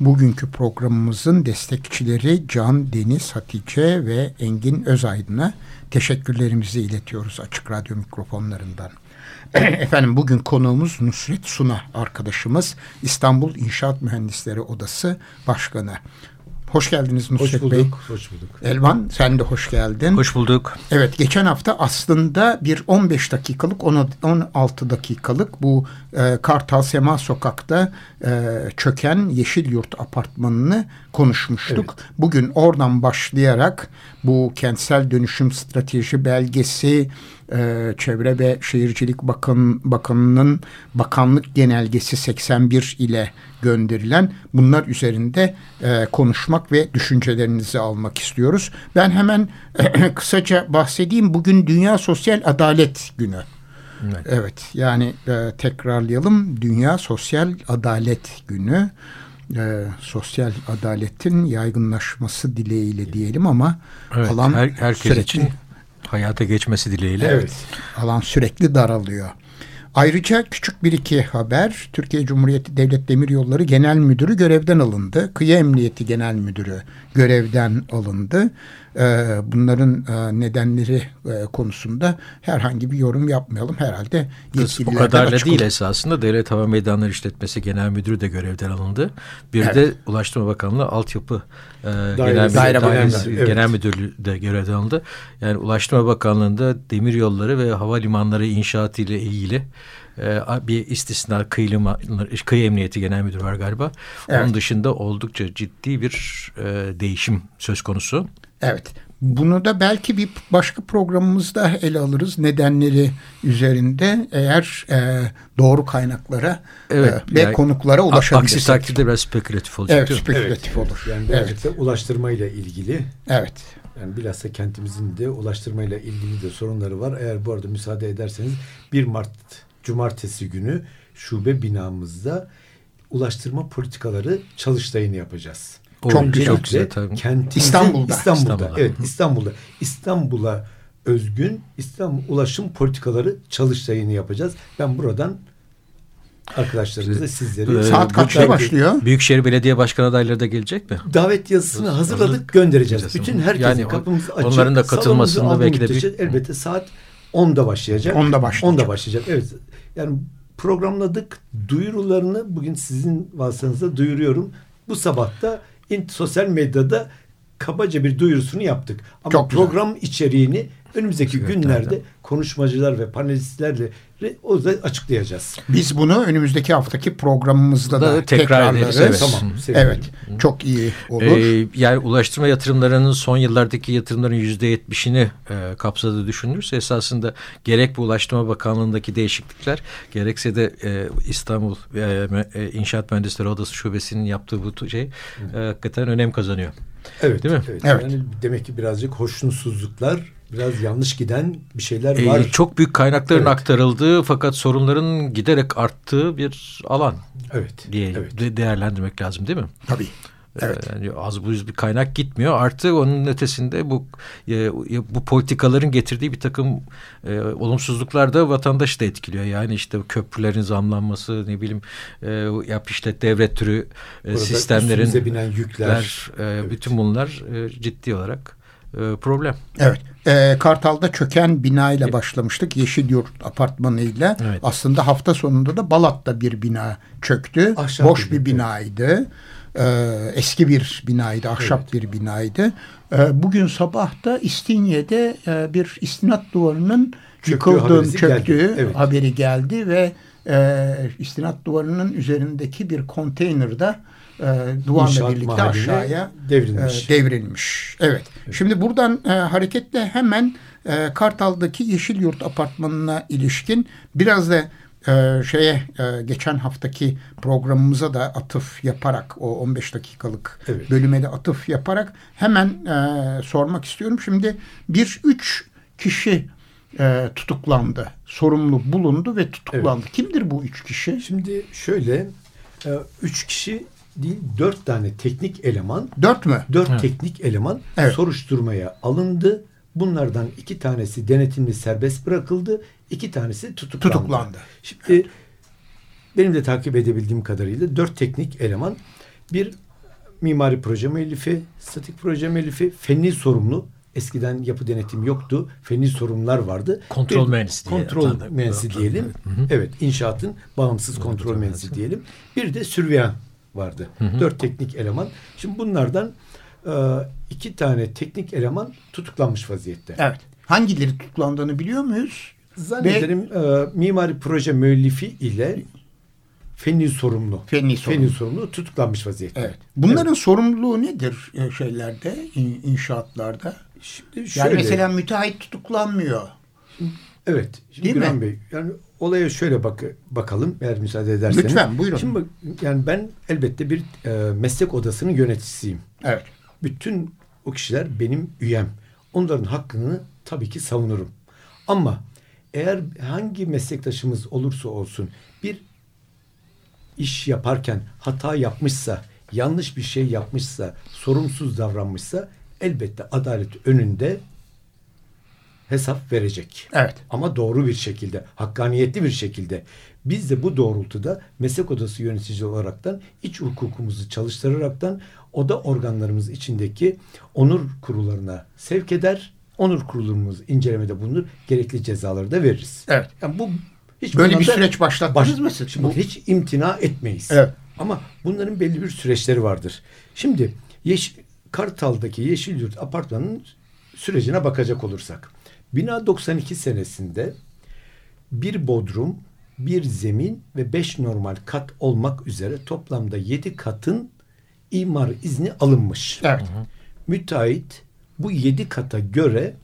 Bugünkü programımızın destekçileri Can, Deniz, Hatice ve Engin Özaydın'a teşekkürlerimizi iletiyoruz Açık Radyo mikrofonlarından. Efendim bugün konuğumuz Nusret Suna arkadaşımız İstanbul İnşaat Mühendisleri Odası Başkanı. Hoş geldiniz Nusret hoş bulduk, Bey. Hoş bulduk. Elvan sen de hoş geldin. Hoş bulduk. Evet geçen hafta aslında bir 15 dakikalık 16 dakikalık bu e, Kartal Sema Sokak'ta e, çöken Yeşil Yurt apartmanını konuşmuştuk. Evet. Bugün oradan başlayarak bu kentsel dönüşüm strateji belgesi, e, Çevre ve Şehircilik Bakın, Bakanı'nın bakanlık genelgesi 81 ile gönderilen bunlar üzerinde e, konuşmak ve düşüncelerinizi almak istiyoruz. Ben hemen e, kısaca bahsedeyim. Bugün Dünya Sosyal Adalet Günü. Evet, evet yani e, tekrarlayalım. Dünya Sosyal Adalet Günü. E, sosyal adaletin yaygınlaşması dileğiyle diyelim ama evet, alan her, herkes sürekli, için hayata geçmesi dileğiyle. Evet, alan sürekli daralıyor. Ayrıca küçük bir iki haber. Türkiye Cumhuriyeti Devlet Demiryolları Genel Müdürü görevden alındı. Kıyı Emniyeti Genel Müdürü görevden alındı. Ee, bunların e, nedenleri e, konusunda herhangi bir yorum yapmayalım. Herhalde yetkililer O kadar da değil esasında Devlet Hava Meydanları İşletmesi Genel Müdürü de görevden alındı. Bir evet. de Ulaştırma Bakanlığı Altyapı e, Genel, Daire, Daire, evet. Genel Müdürlüğü de görevden alındı. Yani Ulaştırma Bakanlığı'nda demir yolları ve havalimanları inşaatı ile ilgili e, bir istisna kıyı, kıyı emniyeti genel müdürü var galiba. Evet. Onun dışında oldukça ciddi bir e, değişim söz konusu. Evet. Bunu da belki bir başka programımızda ele alırız nedenleri üzerinde eğer e, doğru kaynaklara evet, e, ve yani, konuklara ulaşabilirsek. Aksi takdirde biraz spekülatif olacak. Evet spekülatif evet, olur. Yani evet. ulaştırmayla ilgili. Evet. Yani bilhassa kentimizin de ulaştırmayla ilgili de sorunları var. Eğer bu arada müsaade ederseniz 1 Mart Cumartesi günü şube binamızda ulaştırma politikaları çalıştayını yapacağız. O, çok güzel. Çok güzel tabii. Kentimizin, İstanbul'da. İstanbul'da. İstanbul'da. Evet İstanbul'da. İstanbul'a özgün İstanbul ulaşım politikaları çalıştayını yapacağız. Ben buradan arkadaşlarımıza sizleri... Ee, Saat kaçta başlıyor? Büyükşehir Belediye Başkan adayları da gelecek mi? Davet yazısını hazırladık göndereceğiz. Bütün herkesin yani kapımız açık. Onların da katılmasında belki de... Bir... Elbette saat 10'da başlayacak. 10'da başlayacak. 10'da başlayacak. Evet. Yani programladık. Duyurularını bugün sizin vasıtanızda duyuruyorum. Bu sabah da sosyal medyada kabaca bir duyurusunu yaptık. Ama Çok program içeriğini önümüzdeki günlerde konuşmacılar ve panelistlerle o da açıklayacağız. Biz bunu önümüzdeki haftaki programımızda da, da tekrar ederiz. Evet. Tamam. Evet. Çok iyi olur. Ee, yani ulaştırma yatırımlarının son yıllardaki yatırımların yüzde yetmişini e, kapsadığı düşünülürse esasında gerek bu Ulaştırma Bakanlığı'ndaki değişiklikler gerekse de e, İstanbul e, e, İnşaat Mühendisleri Odası Şubesi'nin yaptığı bu şey e, hakikaten önem kazanıyor. Evet. Değil mi? Evet. evet. Yani demek ki birazcık hoşnutsuzluklar biraz yanlış giden bir şeyler ee, var. Ee, çok büyük kaynakların evet. aktarıldığı fakat sorunların giderek arttığı bir alan evet. diye evet. De değerlendirmek lazım değil mi? Tabii. Ee, evet. Yani az buz bir kaynak gitmiyor. Artı onun ötesinde bu e, bu politikaların getirdiği bir takım e, olumsuzluklar da vatandaşı da etkiliyor. Yani işte köprülerin zamlanması, ne bileyim e, yap işte devlet türü e, sistemlerin binen yükler, e, evet. bütün bunlar e, ciddi olarak problem. Evet. E, Kartal'da çöken binayla başlamıştık. Yeşil Yurt apartmanıyla. Evet. Aslında hafta sonunda da Balat'ta bir bina çöktü. Ahşap Boş bir, binaydı. E, eski bir binaydı. Ahşap evet. bir binaydı. E, bugün sabah da İstinye'de e, bir istinat duvarının yıkıldığın çöktüğü geldi. Evet. haberi geldi ve e, istinat duvarının üzerindeki bir konteynerda e, duvarla birlikte aşağıya devrilmiş. E, devrilmiş. Evet. evet. Şimdi buradan e, hareketle hemen e, Kartal'daki Yeşil Yurt apartmanına ilişkin biraz da e, şeye e, geçen haftaki programımıza da atıf yaparak o 15 dakikalık evet. bölüme de atıf yaparak hemen e, sormak istiyorum. Şimdi bir üç kişi e, tutuklandı. Sorumlu bulundu ve tutuklandı. Evet. Kimdir bu üç kişi? Şimdi şöyle e, üç kişi değil dört tane teknik eleman. Dört mü? Dört evet. teknik eleman evet. soruşturmaya alındı. Bunlardan iki tanesi denetimli serbest bırakıldı. iki tanesi tutuklandı. Tutuklandı. Şimdi benim de takip edebildiğim kadarıyla dört teknik eleman bir mimari proje müellifi, statik proje müellifi, fenli sorumlu, Eskiden yapı denetim yoktu. Fenli sorunlar vardı. Kontrol mühendisi diye. Kontrol mühendisi diyelim. Evet. evet, inşaatın bağımsız kontrol evet, mühendisi diyelim. Bir de sürveyan vardı. Hı hı. Dört teknik eleman. Şimdi bunlardan e, iki tane teknik eleman tutuklanmış vaziyette. Evet. Hangileri tutuklandığını biliyor muyuz? Zannederim Ve... e, mimari proje müellifi ile fenli sorumlu. Fenli sorumlu. Fenli sorumlu tutuklanmış vaziyette. Evet. Bunların evet. sorumluluğu nedir e, şeylerde, inşaatlarda? Şimdi şöyle, yani mesela müteahhit tutuklanmıyor. Evet. Şimdi Değil Güran mi? Bey, yani olaya şöyle bak bakalım eğer müsaade ederseniz. Lütfen buyurun. Şimdi bak, yani ben elbette bir e, meslek odasının yöneticisiyim. Evet. Bütün o kişiler benim üyem. Onların hakkını tabii ki savunurum. Ama eğer hangi meslektaşımız olursa olsun bir iş yaparken hata yapmışsa, yanlış bir şey yapmışsa, sorumsuz davranmışsa elbette adalet önünde hesap verecek. Evet. Ama doğru bir şekilde, hakkaniyetli bir şekilde. Biz de bu doğrultuda meslek odası yönetici olaraktan iç hukukumuzu çalıştıraraktan oda organlarımız içindeki onur kurullarına sevk eder. Onur kurulumuz incelemede bulunur. Gerekli cezaları da veririz. Evet. Yani bu hiç böyle bir süreç başlattınız baş, mı? Şimdi bu... hiç imtina etmeyiz. Evet. Ama bunların belli bir süreçleri vardır. Şimdi yeş, Kartal'daki Yeşilyurt apartmanın sürecine bakacak olursak. Bina 92 senesinde bir bodrum, bir zemin ve beş normal kat olmak üzere toplamda yedi katın imar izni alınmış. Evet. Müteahhit bu yedi kata göre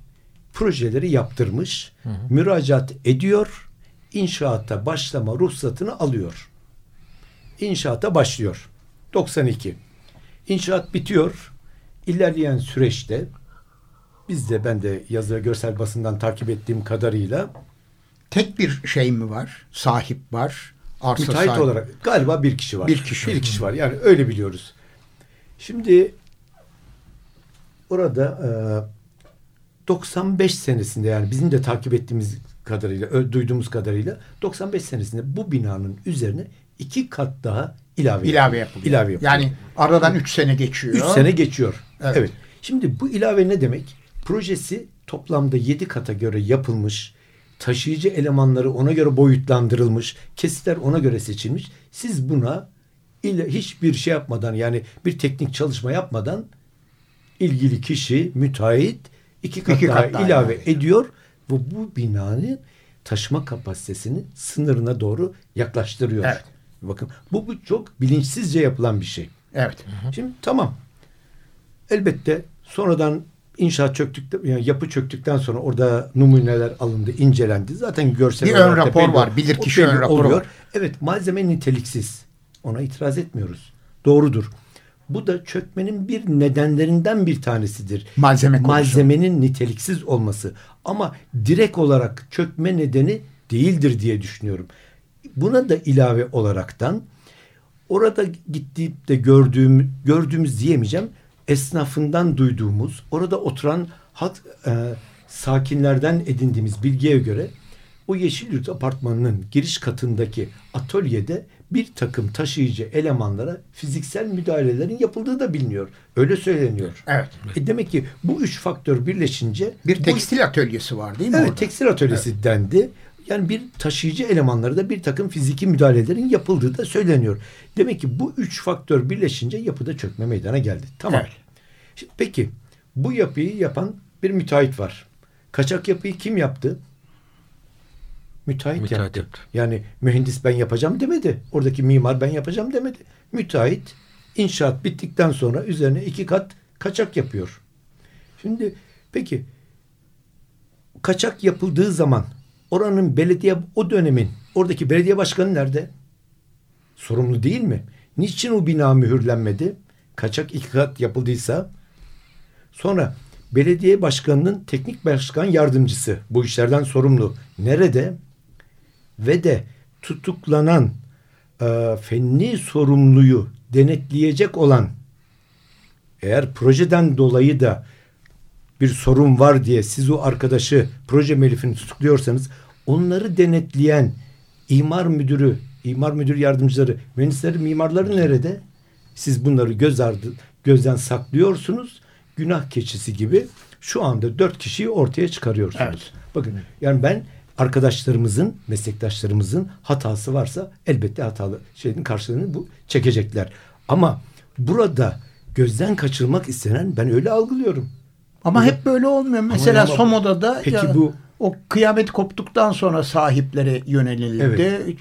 projeleri yaptırmış, hı hı. müracaat ediyor, inşaata başlama ruhsatını alıyor. İnşaata başlıyor. 92. İnşaat bitiyor. İlerleyen süreçte biz de ben de yazı görsel basından takip ettiğim kadarıyla tek bir şey mi var? Sahip var. Arsa müteahhit sahibi. olarak galiba bir kişi var. Bir kişi. Bir kişi var. Yani öyle biliyoruz. Şimdi orada e, 95 senesinde yani bizim de takip ettiğimiz kadarıyla, duyduğumuz kadarıyla 95 senesinde bu binanın üzerine iki kat daha ilave ilave yapılıyor. İlave yapılıyor. Yani aradan üç sene geçiyor. Üç sene geçiyor. Evet. evet. Şimdi bu ilave ne demek? Projesi toplamda yedi kata göre yapılmış. Taşıyıcı elemanları ona göre boyutlandırılmış. Kesitler ona göre seçilmiş. Siz buna ile hiçbir şey yapmadan yani bir teknik çalışma yapmadan ilgili kişi müteahhit iki kat, iki daha, kat daha ilave yani. ediyor ve bu binanın taşıma kapasitesini sınırına doğru yaklaştırıyor. Evet. Bakın bu, bu çok bilinçsizce yapılan bir şey. Evet. Şimdi tamam. Elbette sonradan inşaat çöktükten yani yapı çöktükten sonra orada numuneler alındı, incelendi. Zaten görsel bir ön rapor var. Bilir kişi ön raporu oluyor. var. Evet, malzeme niteliksiz. Ona itiraz etmiyoruz. Doğrudur. Bu da çökmenin bir nedenlerinden bir tanesidir. Malzeme konusu. Malzemenin niteliksiz olması. Ama direkt olarak çökme nedeni değildir diye düşünüyorum. Buna da ilave olaraktan orada gittiğip de gördüğüm, gördüğümüz diyemeyeceğim esnafından duyduğumuz orada oturan halk e, sakinlerden edindiğimiz bilgiye göre o Yeşilyurt apartmanının giriş katındaki atölyede bir takım taşıyıcı elemanlara fiziksel müdahalelerin yapıldığı da biliniyor. Öyle söyleniyor. Evet. E demek ki bu üç faktör birleşince bir tekstil bu, atölyesi var değil mi? Evet, orada? tekstil atölyesi evet. dendi. Yani bir taşıyıcı elemanları da bir takım fiziki müdahalelerin yapıldığı da söyleniyor. Demek ki bu üç faktör birleşince yapıda çökme meydana geldi. Tamam. Evet. Şimdi, peki bu yapıyı yapan bir müteahhit var. Kaçak yapıyı kim yaptı? Müteahhit, müteahhit yaptı. yaptı. Yani mühendis ben yapacağım demedi. Oradaki mimar ben yapacağım demedi. Müteahhit inşaat bittikten sonra üzerine iki kat kaçak yapıyor. Şimdi peki kaçak yapıldığı zaman oranın belediye o dönemin oradaki belediye başkanı nerede? Sorumlu değil mi? Niçin o bina mühürlenmedi? Kaçak iki kat yapıldıysa sonra belediye başkanının teknik başkan yardımcısı bu işlerden sorumlu. Nerede? Ve de tutuklanan e, fenli sorumluyu denetleyecek olan eğer projeden dolayı da bir sorun var diye siz o arkadaşı proje melifini tutukluyorsanız onları denetleyen imar müdürü, imar müdür yardımcıları, mühendisleri, mimarları nerede? Siz bunları göz ardı, gözden saklıyorsunuz. Günah keçisi gibi şu anda dört kişiyi ortaya çıkarıyorsunuz. Evet. Bakın yani ben arkadaşlarımızın, meslektaşlarımızın hatası varsa elbette hatalı şeyin karşılığını bu çekecekler. Ama burada gözden kaçırmak istenen ben öyle algılıyorum. Ama hep böyle olmuyor. Mesela ama, Somo'da da peki ya, bu o kıyamet koptuktan sonra sahiplere yönelildi. Evet.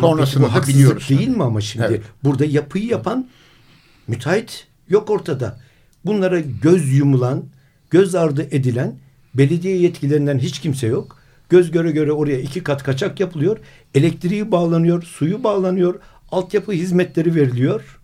Sonrasında da biliyoruz. değil mi ama şimdi? Evet. Burada yapıyı yapan müteahhit yok ortada. Bunlara göz yumulan, göz ardı edilen belediye yetkililerinden hiç kimse yok. Göz göre göre oraya iki kat kaçak yapılıyor. Elektriği bağlanıyor, suyu bağlanıyor, altyapı hizmetleri veriliyor.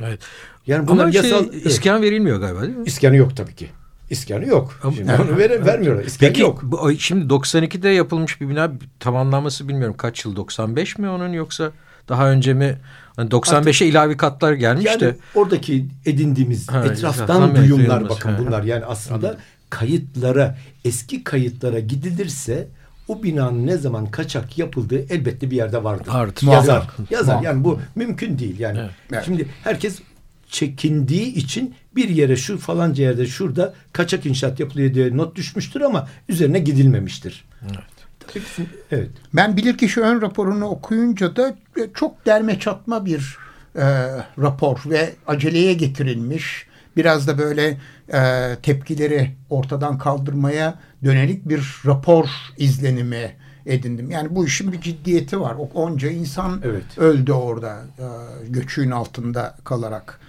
Evet. Yani bunlar Ama şey, yasal iskan evet. verilmiyor galiba değil mi? İskanı yok tabii ki. İskanı yok. Ama, şimdi onu ver, vermiyorlar. İskanı Peki, yok. Bu, şimdi 92'de yapılmış bir bina tamamlanması bilmiyorum kaç yıl 95 mi onun yoksa daha önce mi? Hani 95'e ilave katlar gelmiş yani oradaki edindiğimiz ha, etraftan duyumlar bakın bunlar. Yani aslında Anladım. kayıtlara, eski kayıtlara gidilirse o binanın ne zaman kaçak yapıldığı elbette bir yerde vardır. Vardır. Yazar. Yazar. Yani bu mümkün değil. Yani evet. şimdi herkes çekindiği için bir yere şu falanca yerde şurada kaçak inşaat yapılıyor diye not düşmüştür ama üzerine gidilmemiştir. Evet. Evet. Ben bilirkişi ön raporunu okuyunca da çok derme çatma bir e, rapor ve aceleye getirilmiş biraz da böyle e, tepkileri ortadan kaldırmaya dönelik bir rapor izlenimi edindim. Yani bu işin bir ciddiyeti var. O onca insan evet. öldü orada e, göçüğün altında kalarak.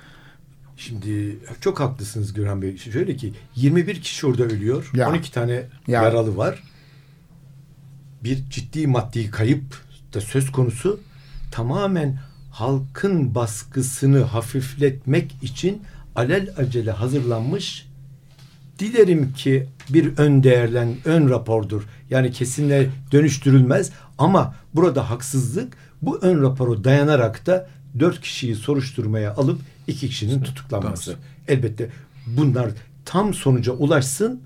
Şimdi çok haklısınız Gürhan Bey. Şöyle ki 21 kişi orada ölüyor. Ya. 12 tane ya. yaralı var. Bir ciddi maddi kayıp da söz konusu. Tamamen halkın baskısını hafifletmek için alel acele hazırlanmış dilerim ki bir ön değerlen ön rapordur. Yani kesinle dönüştürülmez ama burada haksızlık bu ön raporu dayanarak da dört kişiyi soruşturmaya alıp iki kişinin tutuklanması. Elbette bunlar tam sonuca ulaşsın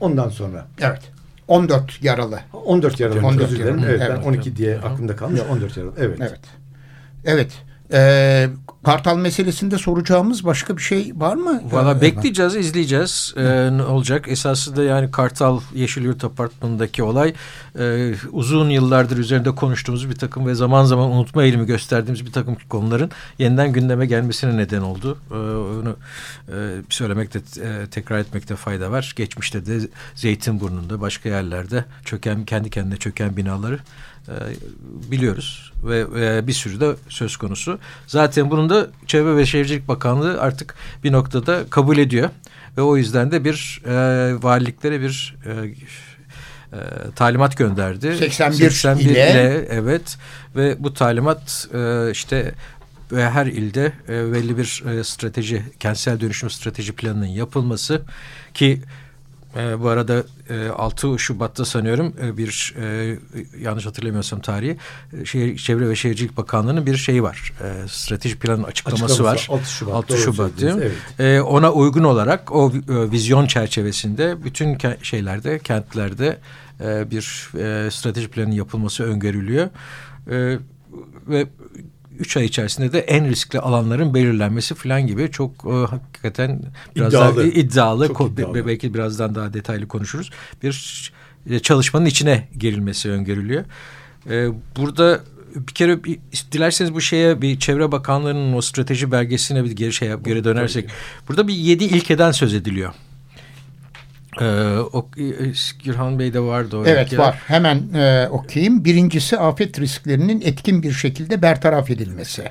ondan sonra. Evet. 14 yaralı. 14 yaralı. 14 özür dilerim. Evet, evet, ben 12 diye aklımda kalmış. 14 yaralı. Evet. Evet. Evet. Ee, Kartal meselesinde soracağımız başka bir şey var mı? Valla ee, bekleyeceğiz, izleyeceğiz. Ee, ne olacak? Esasında yani Kartal Yeşilyurt Apartmanı'ndaki olay e, uzun yıllardır üzerinde konuştuğumuz bir takım ve zaman zaman unutma eğilimi gösterdiğimiz bir takım konuların yeniden gündeme gelmesine neden oldu. Ee, onu e, söylemekte, e, tekrar etmekte fayda var. Geçmişte de Zeytinburnu'nda, başka yerlerde çöken, kendi kendine çöken binaları e, biliyoruz ve e, bir sürü de söz konusu. Zaten bunun da Çevre ve Şehircilik Bakanlığı artık bir noktada kabul ediyor ve o yüzden de bir e, valiliklere bir e, e, talimat gönderdi. 81, 81 ile. ile evet ve bu talimat e, işte ve her ilde e, belli bir e, strateji, kentsel dönüşüm strateji planının yapılması ki e, bu arada e, 6 Şubat'ta sanıyorum e, bir e, yanlış hatırlamıyorsam tarihi e, Şehir, Çevre ve Şehircilik Bakanlığı'nın bir şeyi var. E, strateji planın açıklaması, var. 6 Şubat. 6 Şubat değil mi? Evet. E, ona uygun olarak o e, vizyon çerçevesinde bütün ke şeylerde, kentlerde e, bir e, strateji planın yapılması öngörülüyor. E, ve üç ay içerisinde de en riskli alanların belirlenmesi falan gibi çok e, hakikaten biraz iddialı. daha iddialı, çok iddialı. belki birazdan daha detaylı konuşuruz. Bir e, çalışmanın içine girilmesi öngörülüyor. E, burada bir kere bir, dilerseniz bu şeye bir Çevre Bakanlığı'nın o strateji belgesine bir geri şeye göre dönersek burada bir yedi ilkeden söz ediliyor. Ee, o, Gürhan Bey de vardı. Evet ya. var. Hemen e, okuyayım. Birincisi afet risklerinin etkin bir şekilde bertaraf edilmesi.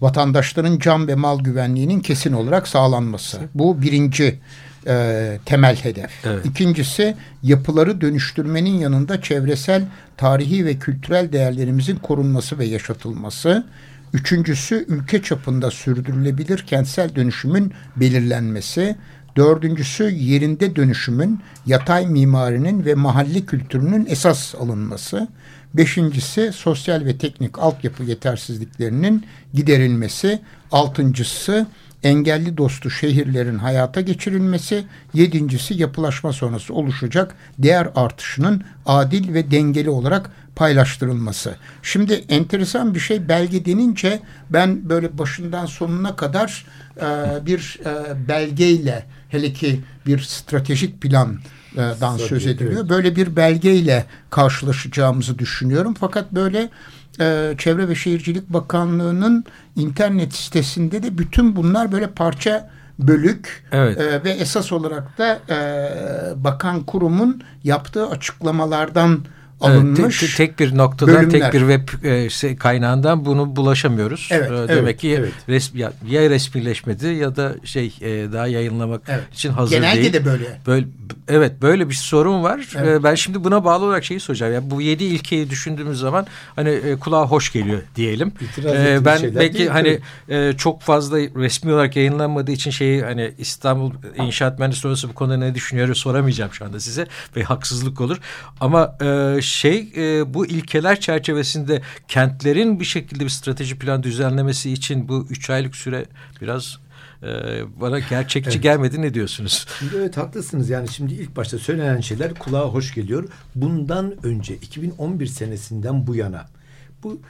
Vatandaşların can ve mal güvenliğinin kesin olarak sağlanması. Bu birinci e, temel hedef. Evet. İkincisi yapıları dönüştürmenin yanında çevresel, tarihi ve kültürel değerlerimizin korunması ve yaşatılması. Üçüncüsü ülke çapında sürdürülebilir kentsel dönüşümün belirlenmesi. Dördüncüsü yerinde dönüşümün, yatay mimarinin ve mahalle kültürünün esas alınması. Beşincisi sosyal ve teknik altyapı yetersizliklerinin giderilmesi. Altıncısı engelli dostu şehirlerin hayata geçirilmesi, yedincisi yapılaşma sonrası oluşacak değer artışının adil ve dengeli olarak paylaştırılması. Şimdi enteresan bir şey belge denince ben böyle başından sonuna kadar e, bir e, belgeyle hele ki bir stratejik plan dan söz ediliyor. Evet. Böyle bir belgeyle karşılaşacağımızı düşünüyorum. Fakat böyle e, Çevre ve Şehircilik Bakanlığı'nın internet sitesinde de bütün bunlar böyle parça bölük evet. e, ve esas olarak da e, bakan kurumun yaptığı açıklamalardan alınmış. Evet, tek, tek bir noktadan, bölümler. tek bir web e, şey, kaynağından bunu bulaşamıyoruz. Evet, e, Demek evet, ki evet. Res, ya, ya resmileşmedi ya da şey e, daha yayınlamak evet. için hazır Genelde değil. Genelde de böyle. böyle. Evet böyle bir sorun var. Evet. E, ben şimdi buna bağlı olarak şeyi soracağım. Yani bu yedi ilkeyi düşündüğümüz zaman hani e, kulağa hoş geliyor diyelim. E, ben belki hani e, çok fazla resmi olarak yayınlanmadığı için şeyi hani İstanbul İnşaat Mühendisliği bu konuda ne düşünüyor soramayacağım şu anda size ve haksızlık olur. Ama e, şey e, bu ilkeler çerçevesinde kentlerin bir şekilde bir strateji plan düzenlemesi için bu üç aylık süre biraz e, bana gerçekçi evet. gelmedi ne diyorsunuz? Şimdi evet haklısınız yani şimdi ilk başta söylenen şeyler kulağa hoş geliyor. Bundan önce 2011 senesinden bu yana bu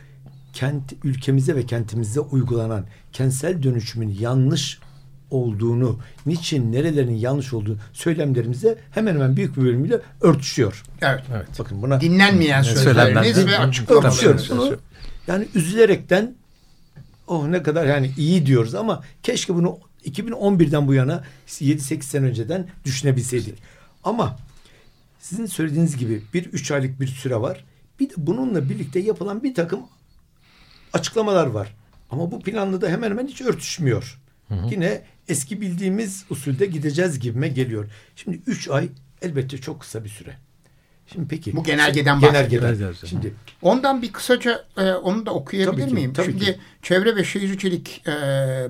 kent ülkemize ve kentimize uygulanan kentsel dönüşümün yanlış olduğunu, niçin, nerelerin yanlış olduğunu söylemlerimize hemen hemen büyük bir bölümüyle örtüşüyor. Evet. evet. Bakın buna dinlenmeyen sözleriniz ve açıklamalarınız. Bunu, yani üzülerekten oh ne kadar yani iyi diyoruz ama keşke bunu 2011'den bu yana 7-8 sene önceden düşünebilseydik. Ama sizin söylediğiniz gibi bir üç aylık bir süre var. Bir de bununla birlikte yapılan bir takım açıklamalar var. Ama bu planla da hemen hemen hiç örtüşmüyor. Hı hı. Yine eski bildiğimiz usulde gideceğiz gibime geliyor. Şimdi üç ay elbette çok kısa bir süre. Şimdi peki. Bu genelgeden bahsediyoruz. Şimdi ondan bir kısaca e, onu da okuyabilir tabii miyim? Ki, tabii Şimdi ki. Çevre ve Şehircilik e,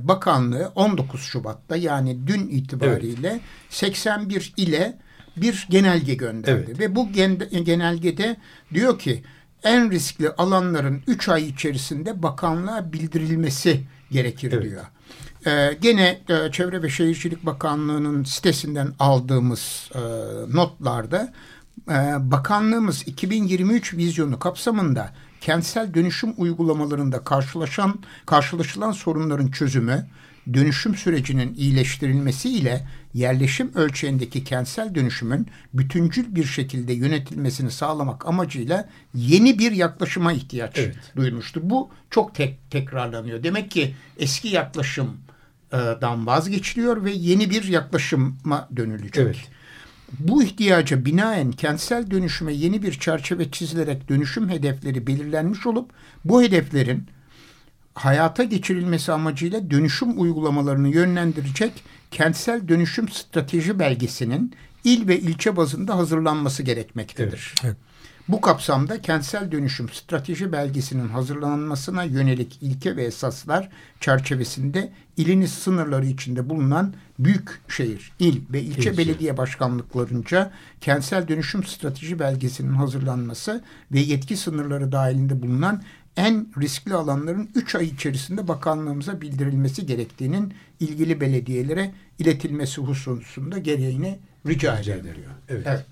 Bakanlığı 19 Şubat'ta yani dün itibariyle evet. 81 ile bir genelge gönderdi evet. ve bu gen, genelgede diyor ki en riskli alanların 3 ay içerisinde bakanlığa bildirilmesi gerekir evet. diyor. Ee, gene e, Çevre ve Şehircilik Bakanlığı'nın sitesinden aldığımız e, notlarda e, bakanlığımız 2023 vizyonu kapsamında kentsel dönüşüm uygulamalarında karşılaşan karşılaşılan sorunların çözümü, dönüşüm sürecinin iyileştirilmesi ile yerleşim ölçeğindeki kentsel dönüşümün bütüncül bir şekilde yönetilmesini sağlamak amacıyla yeni bir yaklaşıma ihtiyaç evet. duymuştur. Bu çok tek tekrarlanıyor. Demek ki eski yaklaşım dan vazgeçiliyor ve yeni bir yaklaşıma dönülecek. Evet. Bu ihtiyaca binaen kentsel dönüşüme yeni bir çerçeve çizilerek dönüşüm hedefleri belirlenmiş olup bu hedeflerin hayata geçirilmesi amacıyla dönüşüm uygulamalarını yönlendirecek kentsel dönüşüm strateji belgesinin il ve ilçe bazında hazırlanması gerekmektedir. Evet. Evet. Bu kapsamda kentsel dönüşüm strateji belgesinin hazırlanmasına yönelik ilke ve esaslar çerçevesinde iliniz sınırları içinde bulunan büyük şehir, il ve ilçe İlçe. belediye başkanlıklarınca kentsel dönüşüm strateji belgesinin hazırlanması ve yetki sınırları dahilinde bulunan en riskli alanların 3 ay içerisinde bakanlığımıza bildirilmesi gerektiğinin ilgili belediyelere iletilmesi hususunda gereğini rica, rica ediliyor. Evet. evet.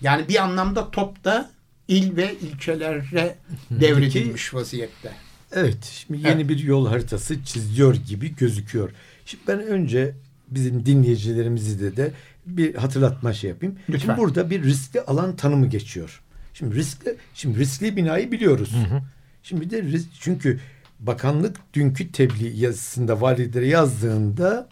Yani bir anlamda top da il ve ilçelere devredilmiş vaziyette. Evet, şimdi yeni evet. bir yol haritası çiziyor gibi gözüküyor. Şimdi ben önce bizim dinleyicilerimizi de de bir hatırlatma şey yapayım. Lütfen. Şimdi burada bir riskli alan tanımı geçiyor. Şimdi riskli, şimdi riskli binayı biliyoruz. Hı hı. Şimdi de risk, çünkü bakanlık dünkü tebliğ yazısında valilere yazdığında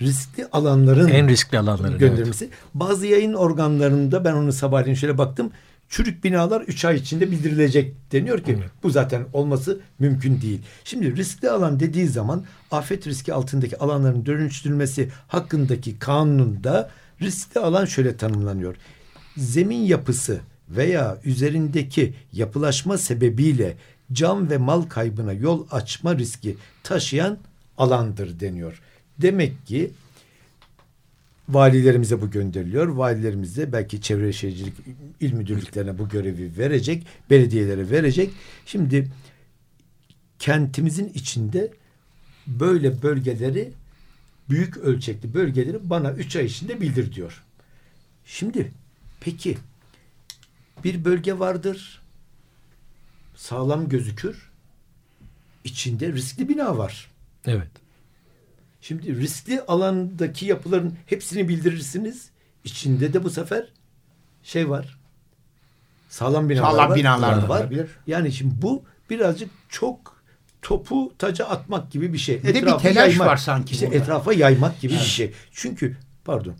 riskli alanların en riskli alanların gönderilmesi. Evet. Bazı yayın organlarında ben onu sabahleyin şöyle baktım. Çürük binalar 3 ay içinde bildirilecek deniyor ki evet. bu zaten olması mümkün değil. Şimdi riskli alan dediği zaman afet riski altındaki alanların dönüştürülmesi hakkındaki kanunda riskli alan şöyle tanımlanıyor. Zemin yapısı veya üzerindeki yapılaşma sebebiyle can ve mal kaybına yol açma riski taşıyan alandır deniyor. Demek ki valilerimize bu gönderiliyor. Valilerimiz de belki çevre şehircilik il müdürlüklerine bu görevi verecek, belediyelere verecek. Şimdi kentimizin içinde böyle bölgeleri büyük ölçekli bölgeleri bana üç ay içinde bildir diyor. Şimdi peki bir bölge vardır sağlam gözükür içinde riskli bina var. Evet. Şimdi riskli alandaki yapıların hepsini bildirirsiniz. İçinde de bu sefer şey var. Sağlam binalar sağlam var. binalar var. Olabilir. Yani şimdi bu birazcık çok topu taca atmak gibi bir şey. Bir de bir telaş yaymak, var sanki. İşte etrafa yaymak gibi evet. bir şey. Çünkü pardon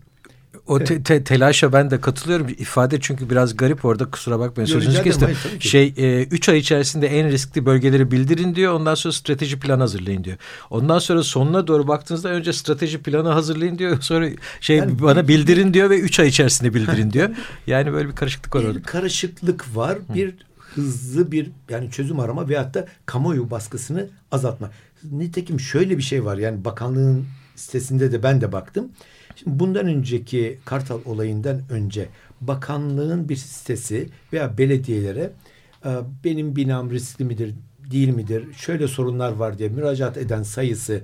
o te, te, telaşa ben de katılıyorum. İfade çünkü biraz garip orada kusura bakmayın sözünüzü kestim. Şey e, üç ay içerisinde en riskli bölgeleri bildirin diyor. Ondan sonra strateji planı hazırlayın diyor. Ondan sonra sonuna doğru baktığınızda önce strateji planı hazırlayın diyor. Sonra şey yani, bana bildirin diyor ve üç ay içerisinde bildirin diyor. Yani böyle bir karışıklık var. Bir karışıklık var. Bir hızlı bir yani çözüm arama veyahut da kamuoyu baskısını azaltma. Nitekim şöyle bir şey var. Yani bakanlığın sitesinde de ben de baktım. Şimdi bundan önceki Kartal olayından önce bakanlığın bir sitesi veya belediyelere e, benim binam riskli midir değil midir şöyle sorunlar var diye müracaat eden sayısı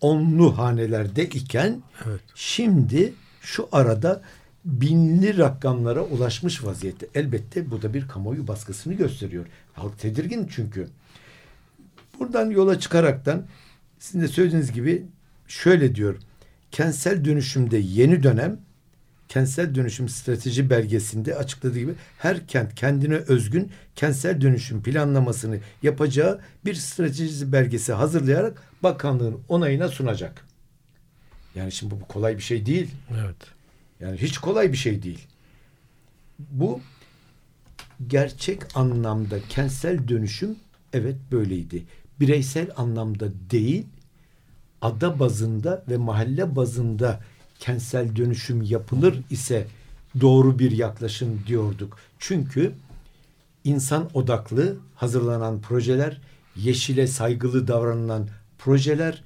onlu hanelerde iken evet. şimdi şu arada binli rakamlara ulaşmış vaziyette. Elbette bu da bir kamuoyu baskısını gösteriyor. Halk tedirgin çünkü. Buradan yola çıkaraktan sizin de söylediğiniz gibi şöyle diyor kentsel dönüşümde yeni dönem kentsel dönüşüm strateji belgesinde açıkladığı gibi her kent kendine özgün kentsel dönüşüm planlamasını yapacağı bir strateji belgesi hazırlayarak bakanlığın onayına sunacak. Yani şimdi bu kolay bir şey değil. Evet. Yani hiç kolay bir şey değil. Bu gerçek anlamda kentsel dönüşüm evet böyleydi. Bireysel anlamda değil, ada bazında ve mahalle bazında kentsel dönüşüm yapılır ise doğru bir yaklaşım diyorduk. Çünkü insan odaklı hazırlanan projeler, yeşile saygılı davranılan projeler,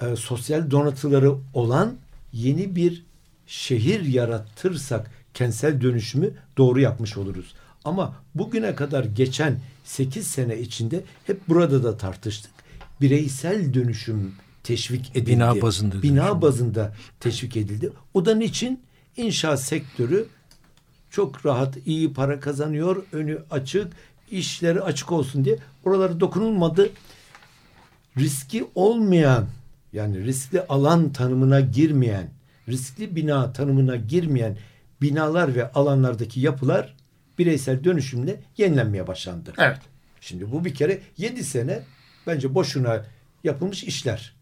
e, sosyal donatıları olan yeni bir şehir yaratırsak kentsel dönüşümü doğru yapmış oluruz. Ama bugüne kadar geçen 8 sene içinde hep burada da tartıştık. Bireysel dönüşüm teşvik edildi. Bina bazında. Bina düşünün. bazında teşvik edildi. O da niçin? İnşaat sektörü çok rahat, iyi para kazanıyor, önü açık, işleri açık olsun diye oralara dokunulmadı. Riski olmayan, yani riskli alan tanımına girmeyen, riskli bina tanımına girmeyen binalar ve alanlardaki yapılar bireysel dönüşümle yenilenmeye başlandı. Evet. Şimdi bu bir kere yedi sene bence boşuna yapılmış işler.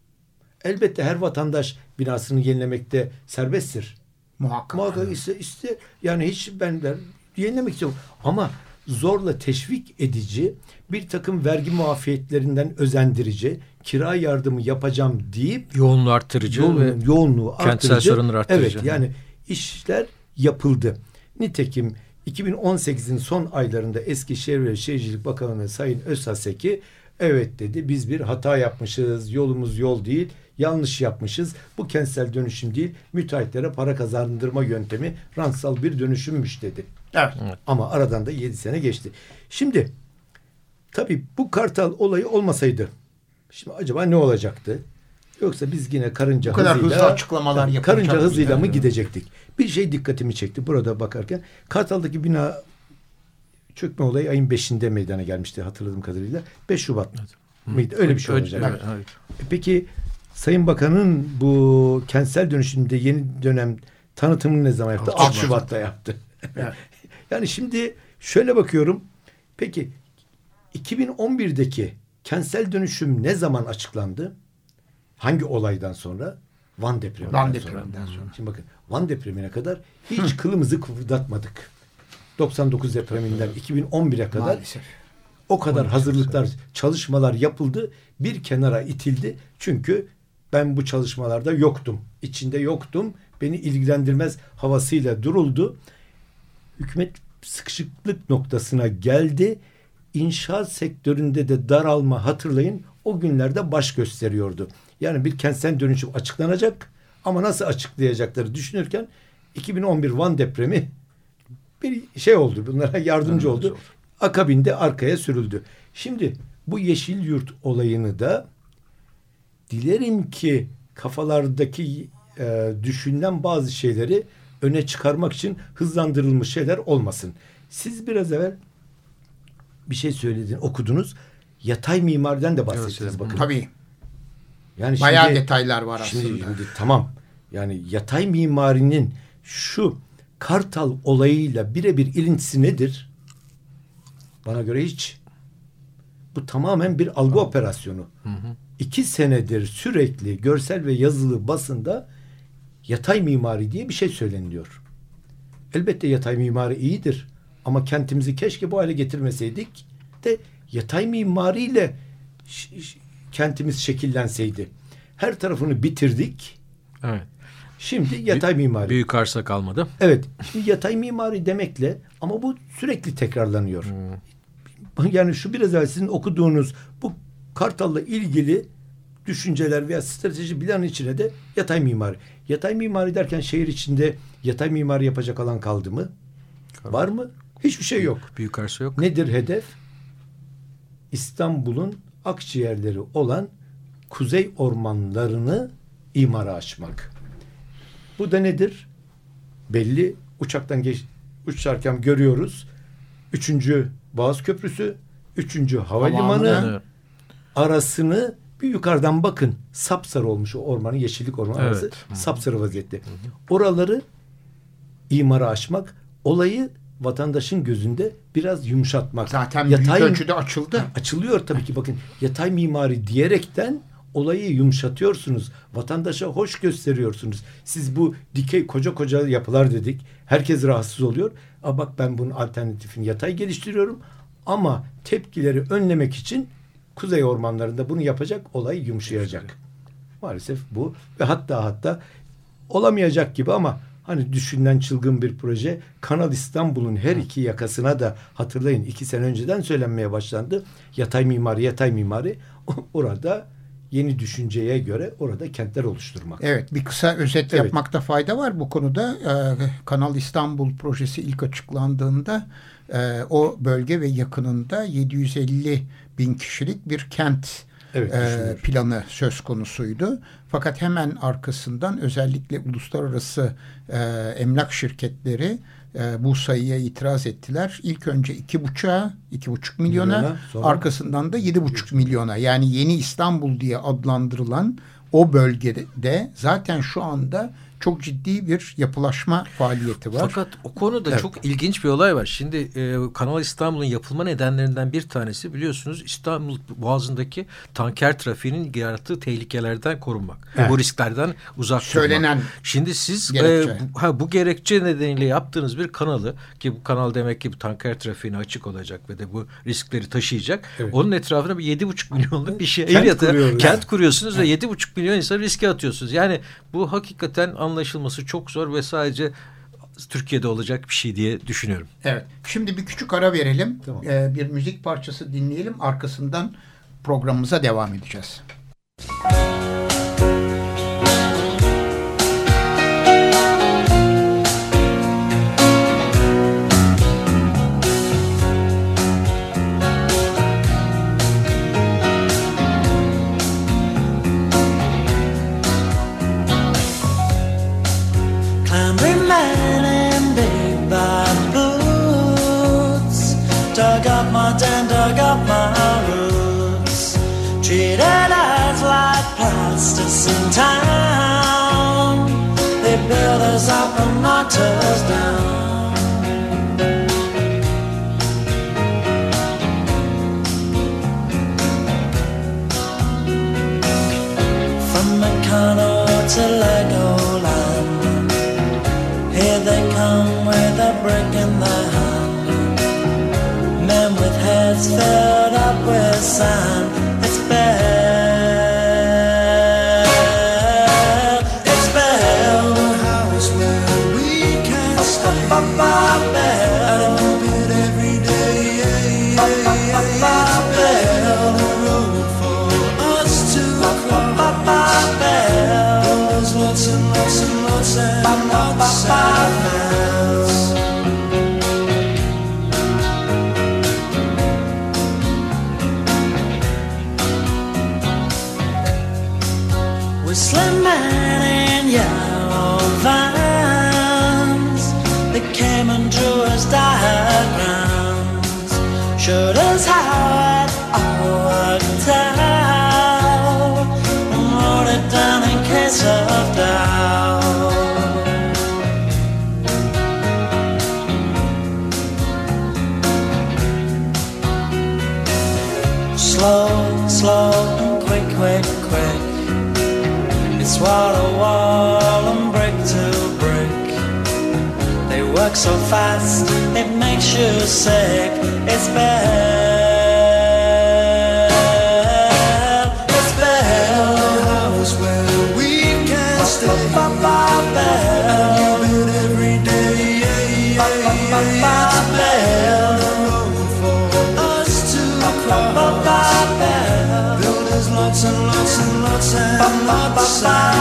Elbette her vatandaş binasını yenilemekte serbesttir. Muhakkak. Muhakkak iste, iste yani hiç ben de yenilemek istiyorum. Ama zorla teşvik edici bir takım vergi muafiyetlerinden özendirici kira yardımı yapacağım deyip yoğunluğu arttırıcı yoğun, ve yoğunluğu kentsel arttırıcı. sorunları arttırıcı. Evet yani işler yapıldı. Nitekim 2018'in son aylarında Eskişehir ve Şehircilik Bakanı Sayın Özhaseki evet dedi biz bir hata yapmışız yolumuz yol değil yanlış yapmışız. Bu kentsel dönüşüm değil, müteahhitlere para kazandırma yöntemi rantsal bir dönüşümmüş dedi. Evet. Ama aradan da yedi sene geçti. Şimdi tabii bu kartal olayı olmasaydı şimdi acaba ne olacaktı? Yoksa biz yine karınca bu kadar hızıyla hızlı açıklamalar yani karınca hızıyla mı gidecektik? Bir şey dikkatimi çekti burada bakarken. Kartal'daki bina çökme olayı ayın 5'inde meydana gelmişti hatırladığım kadarıyla. 5 Şubat evet. mıydı? Öyle bir şey olacak. Evet, evet. Peki Sayın Bakan'ın bu kentsel dönüşümde yeni dönem tanıtımını ne zaman yaptı? 6 Şubat'ta yaptı. yani şimdi şöyle bakıyorum. Peki 2011'deki kentsel dönüşüm ne zaman açıklandı? Hangi olaydan sonra? Van depreminden, Van depreminden sonra. sonra. Şimdi bakın Van depremine kadar hiç kılımızı kıvırdatmadık. 99 depreminden 2011'e kadar Maalesef. o kadar hazırlıklar, çalışmalar yapıldı. Bir kenara itildi. Çünkü ben bu çalışmalarda yoktum. İçinde yoktum. Beni ilgilendirmez havasıyla duruldu. Hükümet sıkışıklık noktasına geldi. İnşaat sektöründe de daralma hatırlayın o günlerde baş gösteriyordu. Yani bir kentsel dönüşüm açıklanacak ama nasıl açıklayacakları düşünürken 2011 Van depremi bir şey oldu. Bunlara yardımcı oldu. Akabinde arkaya sürüldü. Şimdi bu yeşil yurt olayını da dilerim ki kafalardaki e, düşünülen bazı şeyleri öne çıkarmak için hızlandırılmış şeyler olmasın. Siz biraz evvel bir şey söyledin, okudunuz. Yatay mimariden de bahsettiniz evet, bakın. Tabii. Yani Bayağı şimdi, detaylar var aslında. Şimdi, şimdi tamam. Yani yatay mimarinin şu Kartal olayıyla birebir ilintisi nedir? Bana göre hiç. Bu tamamen bir algı tamam. operasyonu. Hı hı. İki senedir sürekli görsel ve yazılı basında yatay mimari diye bir şey söyleniliyor. Elbette yatay mimari iyidir. Ama kentimizi keşke bu hale getirmeseydik de yatay mimariyle kentimiz şekillenseydi. Her tarafını bitirdik. Evet. Şimdi yatay mimari. Büyük arsa kalmadı. Evet. Şimdi yatay mimari demekle ama bu sürekli tekrarlanıyor. Hmm. Yani şu biraz evvel sizin okuduğunuz bu Kartal'la ilgili düşünceler veya strateji planı içine de yatay mimari. Yatay mimari derken şehir içinde yatay mimari yapacak alan kaldı mı? Kaldı. Var mı? Hiçbir şey yok. Büyük arsa yok. Nedir hedef? İstanbul'un akciğerleri olan kuzey ormanlarını imara açmak. Bu da nedir? Belli uçaktan geç, uçarken görüyoruz. Üçüncü Boğaz Köprüsü, üçüncü havalimanı arasını bir yukarıdan bakın. Sapsarı olmuş o ormanın yeşillik ormanı evet. arası. Sapsarı vaziyette. Hı hı. Oraları imara açmak, olayı vatandaşın gözünde biraz yumuşatmak. Zaten yatay, büyük ölçüde açıldı. Açılıyor tabii ki bakın. Yatay mimari diyerekten olayı yumuşatıyorsunuz. Vatandaşa hoş gösteriyorsunuz. Siz bu dikey koca koca yapılar dedik. Herkes rahatsız oluyor. Aa bak ben bunun alternatifini yatay geliştiriyorum. Ama tepkileri önlemek için kuzey ormanlarında bunu yapacak olay yumuşayacak. Maalesef bu ve hatta hatta olamayacak gibi ama hani düşünülen çılgın bir proje Kanal İstanbul'un her iki yakasına da hatırlayın iki sene önceden söylenmeye başlandı. Yatay mimari, yatay mimari orada yeni düşünceye göre orada kentler oluşturmak. Evet bir kısa özet evet. yapmakta fayda var bu konuda. Ee, Kanal İstanbul projesi ilk açıklandığında e, o bölge ve yakınında 750 bin kişilik bir kent evet, e, planı söz konusuydu. Fakat hemen arkasından özellikle uluslararası e, emlak şirketleri e, bu sayıya itiraz ettiler. İlk önce iki buçuğa, iki buçuk milyona, milyona sonra... arkasından da yedi buçuk milyona. Yani Yeni İstanbul diye adlandırılan o bölgede zaten şu anda çok ciddi bir yapılaşma faaliyeti var. Fakat o konuda evet. çok ilginç bir olay var. Şimdi e, Kanal İstanbul'un yapılma nedenlerinden bir tanesi biliyorsunuz İstanbul Boğazı'ndaki tanker trafiğinin yarattığı tehlikelerden korunmak. Evet. Bu risklerden uzak Söylenen durmak. Şimdi siz e, bu, ha, bu gerekçe nedeniyle yaptığınız bir kanalı ki bu kanal demek ki bu tanker trafiğine açık olacak ve de bu riskleri taşıyacak. Evet. Onun etrafına bir yedi buçuk milyonluk bir şehir kent, yatı, kent kuruyorsunuz evet. ve yedi buçuk milyon insan riske atıyorsunuz. Yani bu hakikaten anlaşılması çok zor ve sadece Türkiye'de olacak bir şey diye düşünüyorum. Evet. Şimdi bir küçük ara verelim. Tamam. Ee, bir müzik parçası dinleyelim. Arkasından programımıza devam edeceğiz. Müzik dug up my den, dug up my roots. Treated us like plasters in town. They build us up and knocked us down. From Meccano to Legoland, here they come with a brick and filled up with sand. So fast, it makes you sick. It's bad. It's bad. A house where we can stay. And move it every day. It's bad. A road for us to cross. Builders lots and lots and lots and lots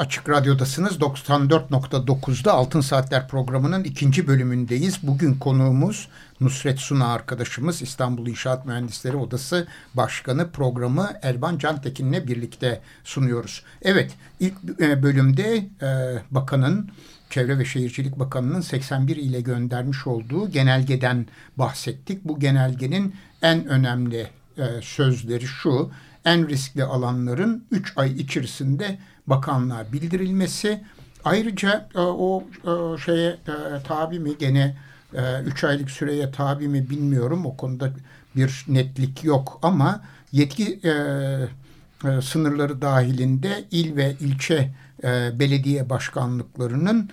Açık Radyo'dasınız. 94.9'da Altın Saatler programının ikinci bölümündeyiz. Bugün konuğumuz Nusret Suna arkadaşımız İstanbul İnşaat Mühendisleri Odası Başkanı programı Elvan Cantekin'le birlikte sunuyoruz. Evet ilk e, bölümde e, bakanın Çevre ve Şehircilik Bakanı'nın 81 ile göndermiş olduğu genelgeden bahsettik. Bu genelgenin en önemli e, sözleri şu. En riskli alanların 3 ay içerisinde bakanlığa bildirilmesi. Ayrıca e, o e, şeye e, tabi mi gene 3 aylık süreye tabi mi bilmiyorum. O konuda bir netlik yok ama yetki sınırları dahilinde il ve ilçe belediye başkanlıklarının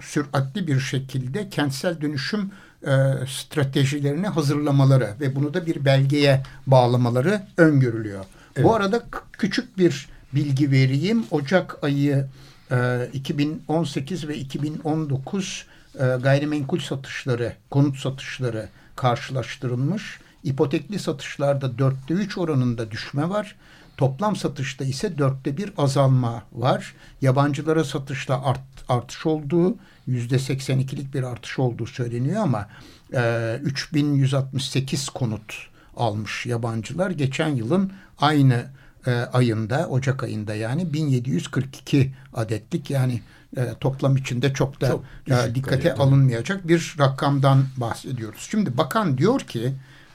süratli bir şekilde kentsel dönüşüm e, stratejilerini hazırlamaları ve bunu da bir belgeye bağlamaları öngörülüyor. Evet. Bu arada küçük bir bilgi vereyim. Ocak ayı e, 2018 ve 2019 e, gayrimenkul satışları, konut satışları karşılaştırılmış. İpotekli satışlarda dörtte üç oranında düşme var. Toplam satışta ise dörtte bir azalma var. Yabancılara satışta art, artış olduğu, yüzde 82'lik bir artış olduğu söyleniyor ama e, 3168 konut almış yabancılar. Geçen yılın aynı e, ayında, Ocak ayında yani 1742 adetlik yani e, toplam içinde çok da Çok e, dikkate gayet, alınmayacak bir rakamdan bahsediyoruz. Şimdi bakan diyor ki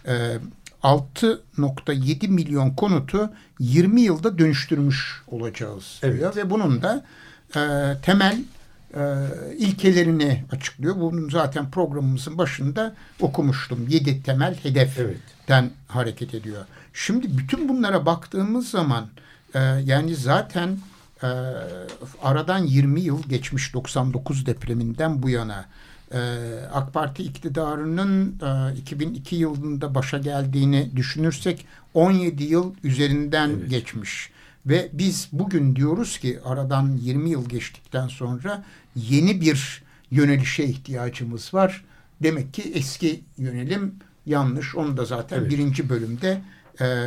e, 6.7 milyon konutu 20 yılda dönüştürmüş olacağız diyor Evet. ve bunun da e, temel e, ilkelerini açıklıyor. Bunun zaten programımızın başında okumuştum. 7 temel hedeften hareket ediyor. Şimdi bütün bunlara baktığımız zaman e, yani zaten e, aradan 20 yıl geçmiş 99 depreminden bu yana AK Parti iktidarının e, 2002 yılında başa geldiğini düşünürsek 17 yıl üzerinden Evet. geçmiş. Ve biz bugün diyoruz ki aradan 20 yıl geçtikten sonra yeni bir yönelişe ihtiyacımız var. Demek ki eski yönelim yanlış. Onu da zaten Evet. birinci bölümde e,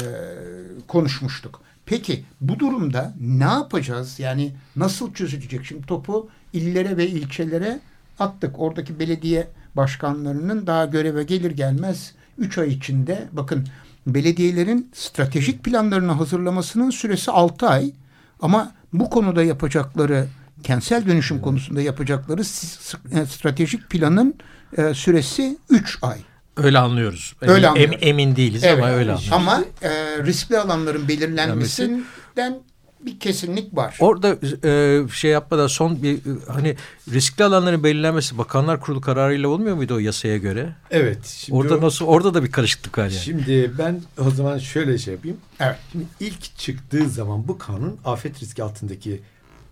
konuşmuştuk. Peki bu durumda ne yapacağız? Yani nasıl çözülecek? Şimdi topu illere ve ilçelere attık. Oradaki belediye başkanlarının daha göreve gelir gelmez 3 ay içinde bakın belediyelerin stratejik planlarını hazırlamasının süresi 6 ay ama bu konuda yapacakları kentsel dönüşüm konusunda yapacakları e, stratejik planın e, süresi 3 ay. Öyle anlıyoruz. Öyle anlıyoruz. Em, emin değiliz evet. ama öyle anlıyoruz. Ama e, riskli alanların belirlenmesinden bir kesinlik var. Orada e, şey yapmadan son bir hani riskli alanların belirlenmesi Bakanlar Kurulu kararıyla olmuyor muydu o yasaya göre? Evet. orada o, nasıl orada da bir karışıklık var yani. Şimdi ben o zaman şöyle şey yapayım. Evet. Şimdi ilk çıktığı zaman bu kanun afet riski altındaki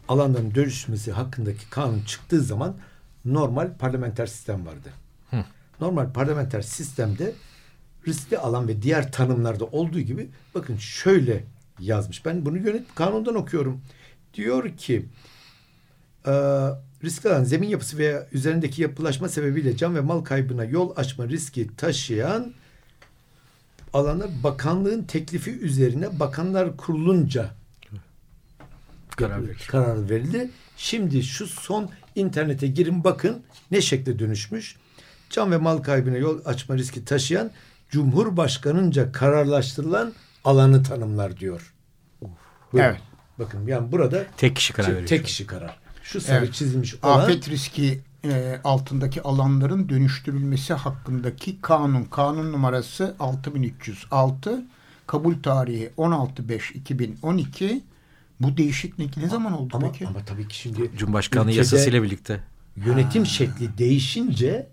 alanların dönüşmesi hakkındaki kanun çıktığı zaman normal parlamenter sistem vardı. Hı. Normal parlamenter sistemde riskli alan ve diğer tanımlarda olduğu gibi bakın şöyle yazmış. Ben bunu yönet kanundan okuyorum. Diyor ki e, riskli alan zemin yapısı veya üzerindeki yapılaşma sebebiyle can ve mal kaybına yol açma riski taşıyan alana bakanlığın teklifi üzerine bakanlar kurulunca karar, karar verildi. Şimdi şu son internete girin bakın ne şekle dönüşmüş. Can ve mal kaybına yol açma riski taşıyan Cumhurbaşkanınca kararlaştırılan alanı tanımlar diyor. Buyurun. Evet. Bakın yani burada tek kişi karar veriyor. Tek kişi karar. Şu sarı evet. çizilmiş olan afet riski e, altındaki alanların dönüştürülmesi hakkındaki kanun kanun numarası 6306 kabul tarihi 16.5.2012 bu değişiklik ne zaman oldu ama, peki? Ama tabii ki şimdi Cumhurbaşkanlığı yasasıyla birlikte yönetim ha. şekli değişince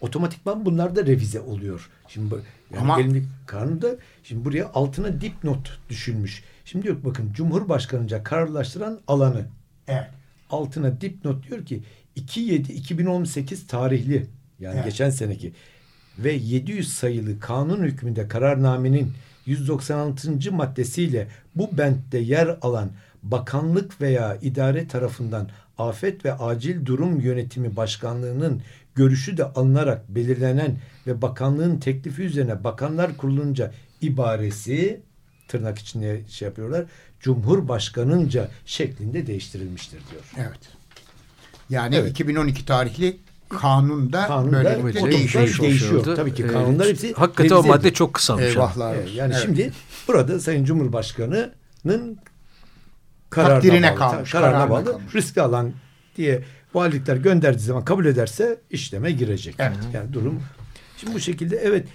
otomatikman bunlar da revize oluyor. Şimdi yani Ama gelinlik kanunda şimdi buraya altına dipnot düşünmüş. Şimdi diyor bakın Cumhurbaşkanıca kararlaştıran alanı. Evet. Altına dipnot diyor ki 2-7-2018 tarihli yani evet. geçen seneki ve 700 sayılı kanun hükmünde kararnamenin 196. maddesiyle bu bentte yer alan bakanlık veya idare tarafından afet ve acil durum yönetimi başkanlığının görüşü de alınarak belirlenen ve bakanlığın teklifi üzerine bakanlar kurulunca ibaresi tırnak içinde şey yapıyorlar. Cumhurbaşkanınca şeklinde değiştirilmiştir diyor. Evet. Yani evet. 2012 tarihli kanunda, kanunda böyle o değişiyor. değişiyor. Tabii ki kanunlar ee, hepsi hakikaten o madde çok kısalmış. Eyvahlar. Evet, yani evet. şimdi burada Sayın Cumhurbaşkanı'nın kararına Takdirine bağlı, kalmış. Kararına, kararına bağlı. Kalmış. Riskli alan diye valilikler gönderdiği zaman kabul ederse işleme girecek. Evet. Yani durum şimdi bu şekilde evet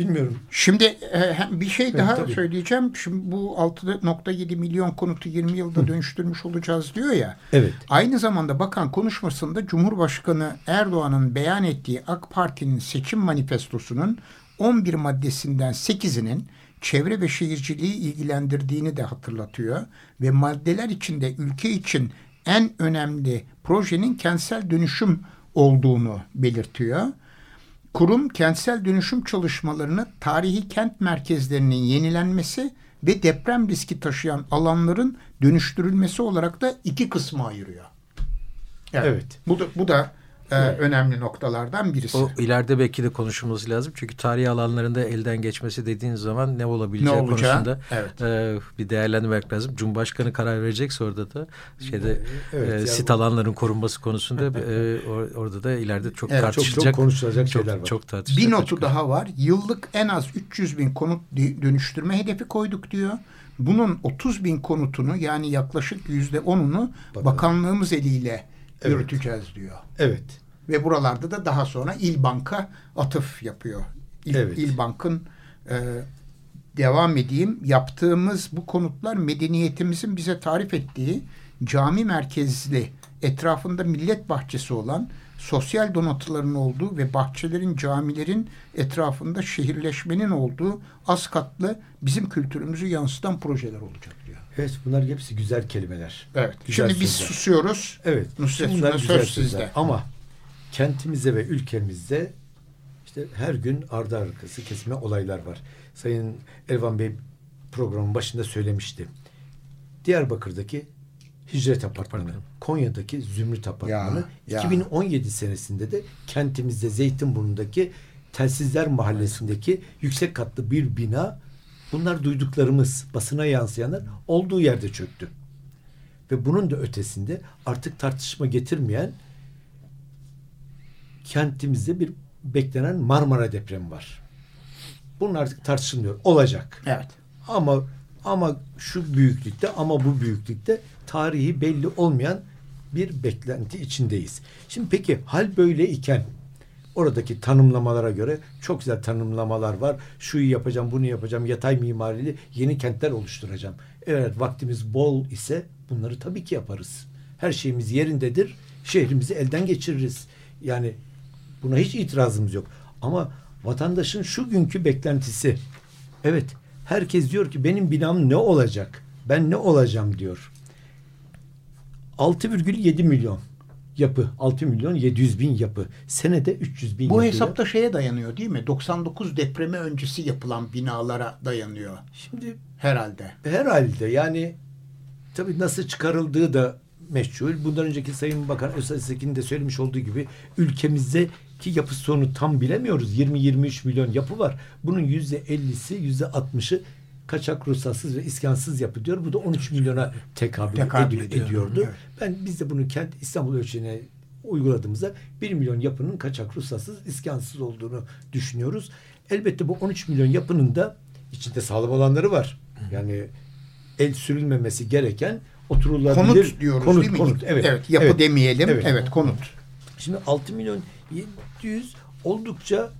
Bilmiyorum. Şimdi e, bir şey evet, daha tabii. söyleyeceğim. Şimdi bu 6.7 milyon konutu 20 yılda dönüştürmüş olacağız diyor ya. Evet. Aynı zamanda bakan konuşmasında Cumhurbaşkanı Erdoğan'ın beyan ettiği AK Parti'nin seçim manifestosunun 11 maddesinden 8'inin çevre ve şehirciliği ilgilendirdiğini de hatırlatıyor ve maddeler içinde ülke için en önemli projenin kentsel dönüşüm olduğunu belirtiyor. Kurum kentsel dönüşüm çalışmalarını tarihi kent merkezlerinin yenilenmesi ve deprem riski taşıyan alanların dönüştürülmesi olarak da iki kısma ayırıyor. Evet. evet. Bu da, bu da e, önemli noktalardan birisi. O ileride belki de konuşulması lazım. Çünkü tarihi alanlarında elden geçmesi dediğiniz zaman ne olabileceği ne konusunda evet. e, bir değerlendirmek lazım. Cumhurbaşkanı karar verecekse orada da şeyde evet, e, yani sit alanların korunması konusunda e, or, orada da ileride çok evet, tartışılacak. Çok, çok konuşulacak çok, şeyler var. Çok tartışılacak. Bir notu daha var. Yıllık en az 300 bin konut dönüştürme hedefi koyduk diyor. Bunun 30 bin konutunu yani yaklaşık yüzde onunu bakanlığımız eliyle evet. yürüteceğiz diyor. Evet. Ve buralarda da daha sonra İl Bank'a atıf yapıyor. İl, evet. İl Bank'ın e, devam edeyim. Yaptığımız bu konutlar medeniyetimizin bize tarif ettiği cami merkezli etrafında millet bahçesi olan sosyal donatıların olduğu ve bahçelerin, camilerin etrafında şehirleşmenin olduğu az katlı bizim kültürümüzü yansıtan projeler olacak. Evet bunlar hepsi güzel kelimeler. Evet. Güzel Şimdi biz susuyoruz. Evet. Nusret bunlar söz sizde. Ama kentimizde ve ülkemizde işte her gün ardı arkası kesme olaylar var. Sayın Elvan Bey programın başında söylemişti. Diyarbakır'daki Hicret Apartmanı, Konya'daki Zümrüt Apartmanı, ya, 2017 ya. senesinde de kentimizde Zeytinburnu'ndaki Telsizler Mahallesi'ndeki yüksek katlı bir bina bunlar duyduklarımız, basına yansıyanlar olduğu yerde çöktü. Ve bunun da ötesinde artık tartışma getirmeyen kentimizde bir beklenen Marmara depremi var. Bunun artık tartışılmıyor. Olacak. Evet. Ama ama şu büyüklükte ama bu büyüklükte tarihi belli olmayan bir beklenti içindeyiz. Şimdi peki hal böyle iken oradaki tanımlamalara göre çok güzel tanımlamalar var. Şuyu yapacağım, bunu yapacağım, yatay mimarili yeni kentler oluşturacağım. Evet vaktimiz bol ise bunları tabii ki yaparız. Her şeyimiz yerindedir. Şehrimizi elden geçiririz. Yani buna hiç itirazımız yok. Ama vatandaşın şu günkü beklentisi evet herkes diyor ki benim binam ne olacak? Ben ne olacağım diyor. 6,7 milyon yapı. 6 milyon 700 bin yapı. Senede 300 bin Bu yapıyla- hesapta şeye dayanıyor değil mi? 99 depremi öncesi yapılan binalara dayanıyor Şimdi herhalde. herhalde yani tabii nasıl çıkarıldığı da meşhur. Bundan önceki Sayın Bakan Özal de söylemiş olduğu gibi ülkemizdeki yapı sorunu tam bilemiyoruz. 20-23 milyon yapı var. Bunun %50'si %60'ı kaçak ruhsatsız ve iskansız yapı diyor. Bu da 13 milyona tekabül, Tekabül edi- ediyor. ediyordu. Evet. Ben biz de bunu kent İstanbul ölçeğine uyguladığımızda 1 milyon yapının kaçak ruhsatsız, iskansız olduğunu düşünüyoruz. Elbette bu 13 milyon yapının da içinde sağlam olanları var. Yani el sürülmemesi gereken oturulabilir Konut diyoruz konut, değil mi? konut. Evet. yapı evet. demeyelim. Evet. Evet. konut. Şimdi 6 milyon 700 oldukça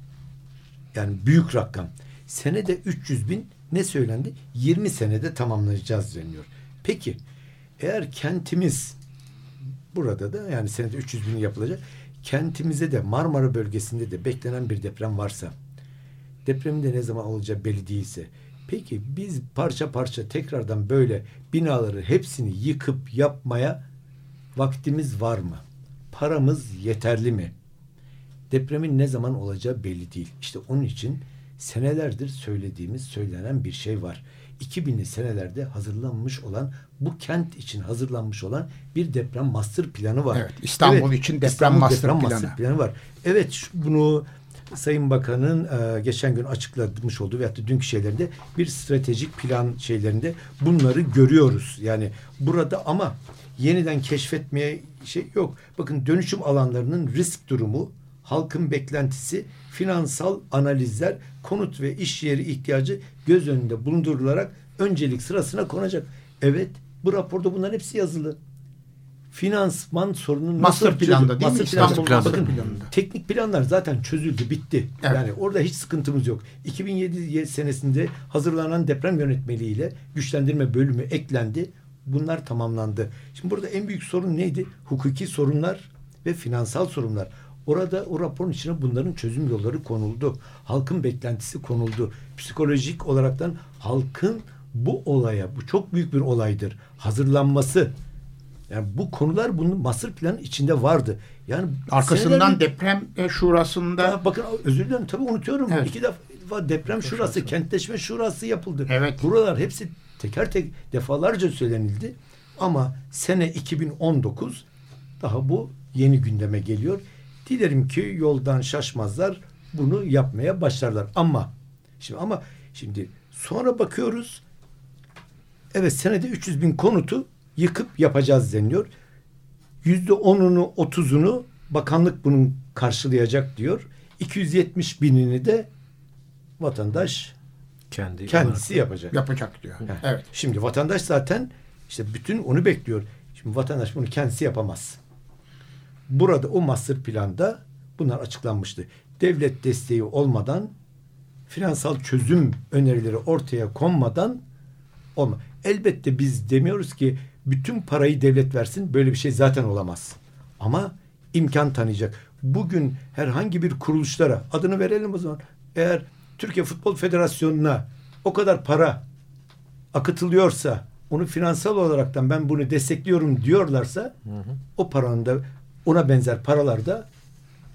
yani büyük rakam. Senede 300 bin ne söylendi? 20 senede tamamlayacağız deniyor. Peki eğer kentimiz burada da yani senede 300 bin yapılacak. Kentimize de Marmara bölgesinde de beklenen bir deprem varsa depremin de ne zaman olacağı belli değilse peki biz parça parça tekrardan böyle binaları hepsini yıkıp yapmaya vaktimiz var mı? Paramız yeterli mi? Depremin ne zaman olacağı belli değil. İşte onun için senelerdir söylediğimiz, söylenen bir şey var. 2000'li senelerde hazırlanmış olan, bu kent için hazırlanmış olan bir deprem master planı var. Evet, İstanbul için deprem İstanbul master planı. master planı var. Evet, bunu Sayın Bakan'ın e, geçen gün açıklamış olduğu veyahut da dünkü şeylerinde bir stratejik plan şeylerinde bunları görüyoruz. Yani burada ama yeniden keşfetmeye şey yok. Bakın dönüşüm alanlarının risk durumu, halkın beklentisi, finansal analizler, konut ve iş yeri ihtiyacı göz önünde bulundurularak öncelik sırasına konacak. Evet, bu raporda bunların hepsi yazılı. Finansman sorunun Master planda değil mi? Master İstanbul planda. master Bakın, planında. teknik planlar zaten çözüldü, bitti. Evet. Yani orada hiç sıkıntımız yok. 2007 senesinde hazırlanan deprem yönetmeliğiyle güçlendirme bölümü eklendi. Bunlar tamamlandı. Şimdi burada en büyük sorun neydi? Hukuki sorunlar ve finansal sorunlar. Orada o raporun içine bunların çözüm yolları konuldu. Halkın beklentisi konuldu. Psikolojik olaraktan halkın bu olaya, bu çok büyük bir olaydır. Hazırlanması. Yani bu konular bunun master planın içinde vardı. Yani Arkasından senelerdir- deprem e, şurasında ya bakın özür dilerim tabii unutuyorum. Evet. İki defa deprem şurası, kentleşme şurası yapıldı. Evet. Buralar hepsi teker tek defalarca söylenildi. Ama sene 2019 daha bu yeni gündeme geliyor. Dilerim ki yoldan şaşmazlar. Bunu yapmaya başlarlar. Ama şimdi ama şimdi sonra bakıyoruz. Evet senede 300 bin konutu yıkıp yapacağız deniliyor. Yüzde onunu, otuzunu bakanlık bunun karşılayacak diyor. 270 binini de vatandaş Kendi kendisi yapacak. yapacak diyor. Heh. Evet. Şimdi vatandaş zaten işte bütün onu bekliyor. Şimdi vatandaş bunu kendisi yapamaz. Burada o master planda bunlar açıklanmıştı. Devlet desteği olmadan finansal çözüm önerileri ortaya konmadan olma. Elbette biz demiyoruz ki bütün parayı devlet versin. Böyle bir şey zaten olamaz. Ama imkan tanıyacak. Bugün herhangi bir kuruluşlara adını verelim o zaman. Eğer Türkiye Futbol Federasyonu'na o kadar para akıtılıyorsa onu finansal olaraktan ben bunu destekliyorum diyorlarsa o paranın da ona benzer paralar da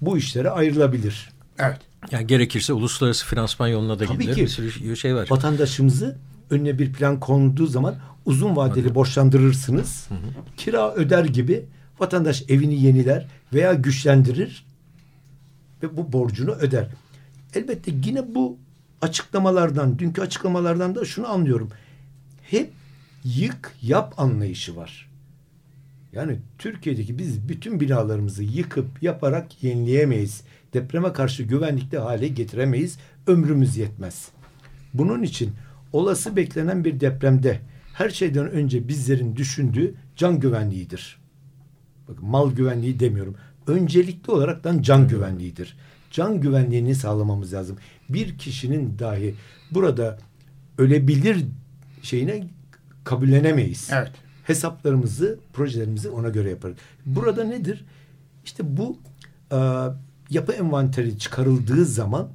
bu işlere ayrılabilir. Evet. Yani gerekirse uluslararası finansman yoluna da Tabii gidilir. ki. Bir sürü şey var. Vatandaşımızı önüne bir plan konduğu zaman uzun vadeli borçlandırırsınız. Kira öder gibi vatandaş evini yeniler veya güçlendirir ve bu borcunu öder. Elbette yine bu açıklamalardan, dünkü açıklamalardan da şunu anlıyorum. Hep yık yap anlayışı var. Yani Türkiye'deki biz bütün binalarımızı yıkıp yaparak yenileyemeyiz. Depreme karşı güvenlikli hale getiremeyiz. Ömrümüz yetmez. Bunun için olası beklenen bir depremde her şeyden önce bizlerin düşündüğü can güvenliğidir. Bakın mal güvenliği demiyorum. Öncelikli olaraktan can güvenliğidir. Can güvenliğini sağlamamız lazım. Bir kişinin dahi burada ölebilir şeyine kabullenemeyiz. Evet. Hesaplarımızı, projelerimizi ona göre yaparız. Burada nedir? İşte bu e, yapı envanteri çıkarıldığı zaman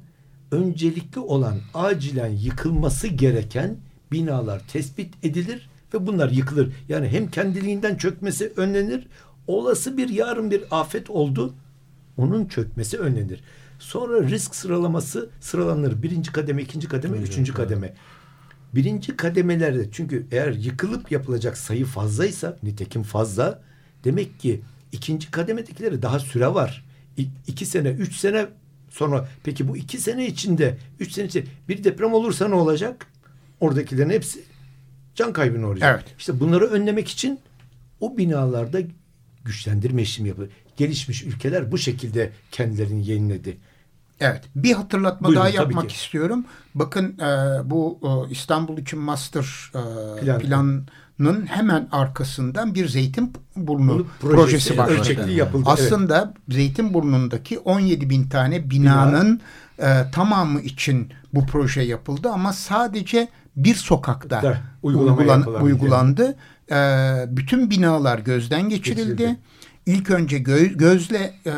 öncelikli olan acilen yıkılması gereken binalar tespit edilir ve bunlar yıkılır. Yani hem kendiliğinden çökmesi önlenir. Olası bir yarın bir afet oldu. Onun çökmesi önlenir. Sonra risk sıralaması sıralanır. Birinci kademe, ikinci kademe, üçüncü kademe. Birinci kademelerde çünkü eğer yıkılıp yapılacak sayı fazlaysa nitekim fazla demek ki ikinci kademedekilere daha süre var. İ, iki sene, üç sene sonra peki bu iki sene içinde, üç sene içinde bir deprem olursa ne olacak? Oradakilerin hepsi can kaybına uğrayacak. Evet. İşte bunları önlemek için o binalarda güçlendirme işlemi yapılır. Gelişmiş ülkeler bu şekilde kendilerini yeniledi. Evet. Bir hatırlatma Buyurun, daha yapmak ki. istiyorum. Bakın e, bu e, İstanbul için master e, Plan. planının hemen arkasından bir Zeytinburnu Bunu projesi, projesi, başladı. yapıldı, Aslında Zeytinburnu'ndaki 17 bin tane binanın e, tamamı için bu proje yapıldı ama sadece bir sokakta uygulan- uygulandı. E, bütün binalar gözden geçirildi. Geçirildi. İlk önce gö- gözle e,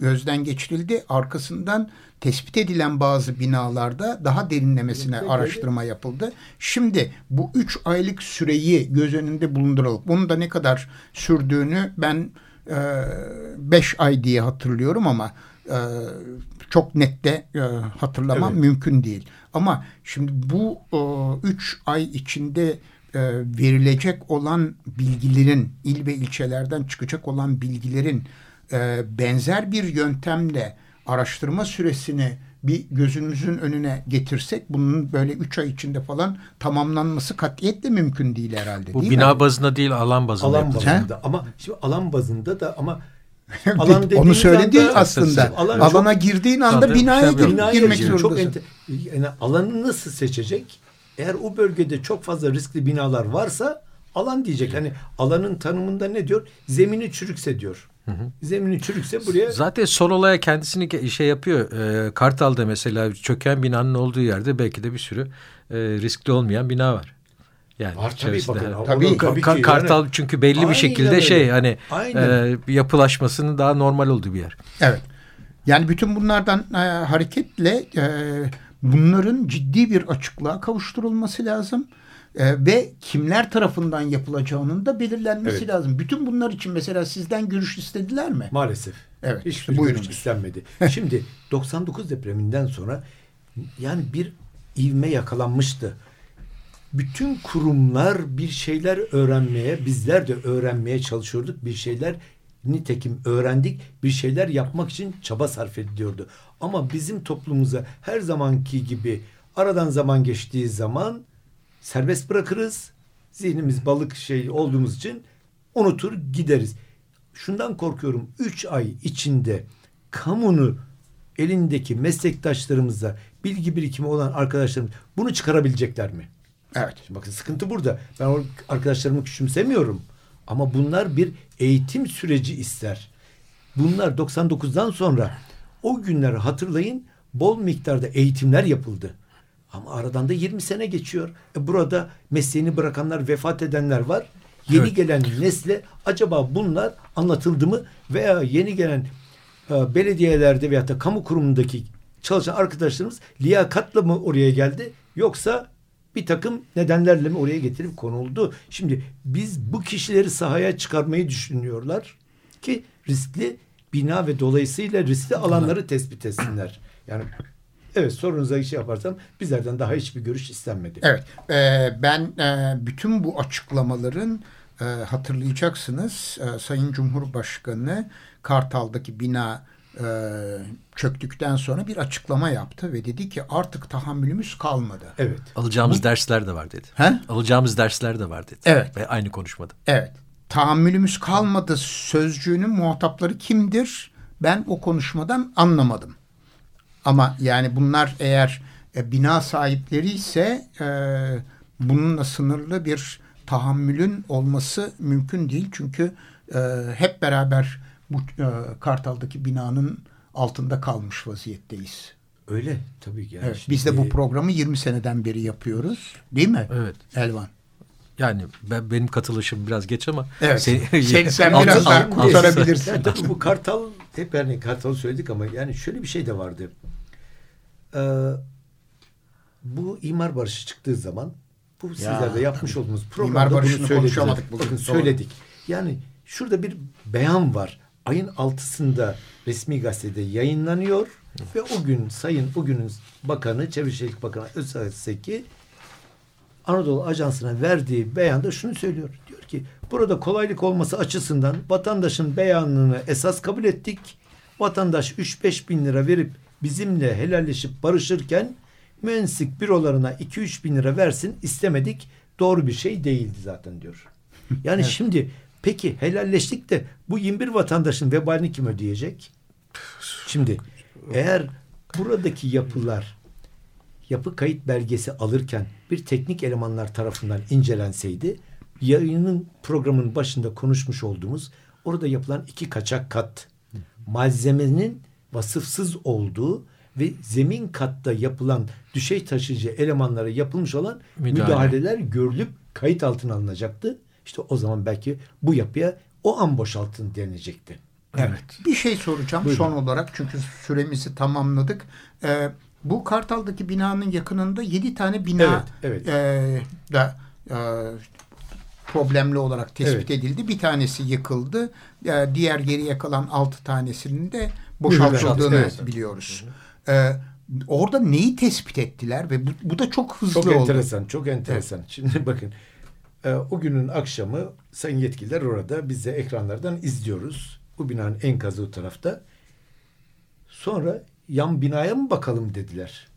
gözden geçirildi. Arkasından tespit edilen bazı binalarda daha derinlemesine araştırma yapıldı. Şimdi bu üç aylık süreyi göz önünde bulunduralım. Bunun da ne kadar sürdüğünü ben e, beş ay diye hatırlıyorum ama e, çok nette e, hatırlamam Evet. mümkün değil. Ama şimdi bu e, üç ay içinde e, verilecek olan bilgilerin il ve ilçelerden çıkacak olan bilgilerin e, benzer bir yöntemle araştırma süresini bir gözümüzün önüne getirsek bunun böyle üç ay içinde falan tamamlanması katiyetle mümkün değil herhalde. Bu değil bina mi? bazında değil alan bazında Alan yapılacak. bazında ama şimdi alan bazında da ama alan Onu söyledi anda- aslında. Alan Alana çok- girdiğin anda binaya şey binaya girmek çok zorundasın. ente- yani alanı nasıl seçecek? Eğer o bölgede çok fazla riskli binalar varsa alan diyecek. Hani alanın tanımında ne diyor? Zemini çürükse diyor. Zemini çürükse buraya Zaten son olaya kendisini şey yapıyor. Ee, Kartal'da mesela çöken binanın olduğu yerde belki de bir sürü e, riskli olmayan bina var. Yani Var tabii bakın. o- Tabii. o- Ka- ki yani- Kartal çünkü belli bir Aynen şekilde öyle. şey hani Aynen. e, yapılaşmasının daha normal olduğu bir yer. Evet. Yani bütün bunlardan e, hareketle e, bunların ciddi bir açıklığa kavuşturulması lazım. E, ve kimler tarafından yapılacağının da belirlenmesi Evet. lazım. Bütün bunlar için mesela sizden görüş istediler mi? Maalesef. Evet, işte görüş istenmedi. Şimdi 99 depreminden sonra yani bir ivme yakalanmıştı. Bütün kurumlar bir şeyler öğrenmeye, bizler de öğrenmeye çalışıyorduk. Bir şeyler nitekim öğrendik. Bir şeyler yapmak için çaba sarf ediliyordu. Ama bizim toplumumuza her zamanki gibi aradan zaman geçtiği zaman serbest bırakırız. Zihnimiz balık şey olduğumuz için unutur gideriz. Şundan korkuyorum. Üç ay içinde kamunu elindeki meslektaşlarımıza bilgi birikimi olan arkadaşlarımız bunu çıkarabilecekler mi? Evet. Bakın sıkıntı burada. Ben o arkadaşlarımı küçümsemiyorum. Ama bunlar bir eğitim süreci ister. Bunlar 99'dan sonra o günleri hatırlayın bol miktarda eğitimler yapıldı. Ama aradan da 20 sene geçiyor. E burada mesleğini bırakanlar, vefat edenler var. Yeni Evet. gelen nesle acaba bunlar anlatıldı mı veya yeni gelen e, belediyelerde veyahut da kamu kurumundaki çalışan arkadaşlarımız liyakatla mı oraya geldi yoksa bir takım nedenlerle mi oraya getirip konuldu? Şimdi biz bu kişileri sahaya çıkarmayı düşünüyorlar ki riskli bina ve dolayısıyla riskli alanları tespit etsinler. Yani evet sorunuza şey yaparsam bizlerden daha hiçbir görüş istenmedi. Evet. e, ben e, bütün bu açıklamaların e, hatırlayacaksınız. E, Sayın Cumhurbaşkanı Kartal'daki bina çöktükten sonra bir açıklama yaptı ve dedi ki artık tahammülümüz kalmadı. Evet. Alacağımız Bu, dersler de var dedi. He? Alacağımız dersler de var dedi. Evet. Ve aynı konuşmada. Evet. Tahammülümüz kalmadı sözcüğünün muhatapları kimdir? Ben o konuşmadan anlamadım. Ama yani bunlar eğer e, bina sahipleri ise e, bununla sınırlı bir tahammülün olması mümkün değil. Çünkü e, hep beraber bu e, Kartal'daki binanın altında kalmış vaziyetteyiz. Öyle tabii ki. Yani evet, biz de bu programı 20 seneden beri yapıyoruz. Değil mi? Evet. Elvan. Yani ben benim katılışım biraz geç ama evet. sen, sen, sen biraz daha kurtarabilirsin. Yani tabii bu Kartal hep yani Kartal söyledik ama yani şöyle bir şey de vardı. Ee, bu imar barışı çıktığı zaman bu ya, sizlerde yapmış olduğumuz programda bunu söyledik. konuşamadık bugün. Bakın söyledik. Yani şurada bir beyan var. Ayın altısında resmi gazetede yayınlanıyor ve o gün sayın o günün bakanı Çevre Şehircilik Bakanı Özseki Anadolu Ajansı'na verdiği beyanda şunu söylüyor. Diyor ki burada kolaylık olması açısından vatandaşın beyanını esas kabul ettik. Vatandaş 3-5 bin lira verip bizimle helalleşip barışırken mühendislik bürolarına 2-3 bin lira versin istemedik. Doğru bir şey değildi zaten diyor. Yani evet. şimdi peki helalleştik de bu 21 vatandaşın vebalini kim ödeyecek? Şimdi eğer buradaki yapılar yapı kayıt belgesi alırken bir teknik elemanlar tarafından incelenseydi yayının programın başında konuşmuş olduğumuz orada yapılan iki kaçak kat malzemenin vasıfsız olduğu ve zemin katta yapılan düşey taşıyıcı elemanlara yapılmış olan Müdahale. müdahaleler görülüp kayıt altına alınacaktı. İşte o zaman belki bu yapıya o an boşaltın denilecekti. Evet. Bir şey soracağım Buyurun. son olarak çünkü süremizi tamamladık. Ee, bu Kartal'daki binanın yakınında yedi tane bina evet, evet. E, da e, problemli olarak tespit evet. edildi. Bir tanesi yıkıldı. E, diğer geriye kalan altı tanesinin de boşaltıldığını evet. biliyoruz. E, orada neyi tespit ettiler ve bu, bu da çok hızlı çok oldu. Çok enteresan, çok enteresan. Evet. Şimdi bakın e, o günün akşamı sayın yetkililer orada biz de ekranlardan izliyoruz. Bu binanın enkazı o tarafta. Sonra yan binaya mı bakalım dediler.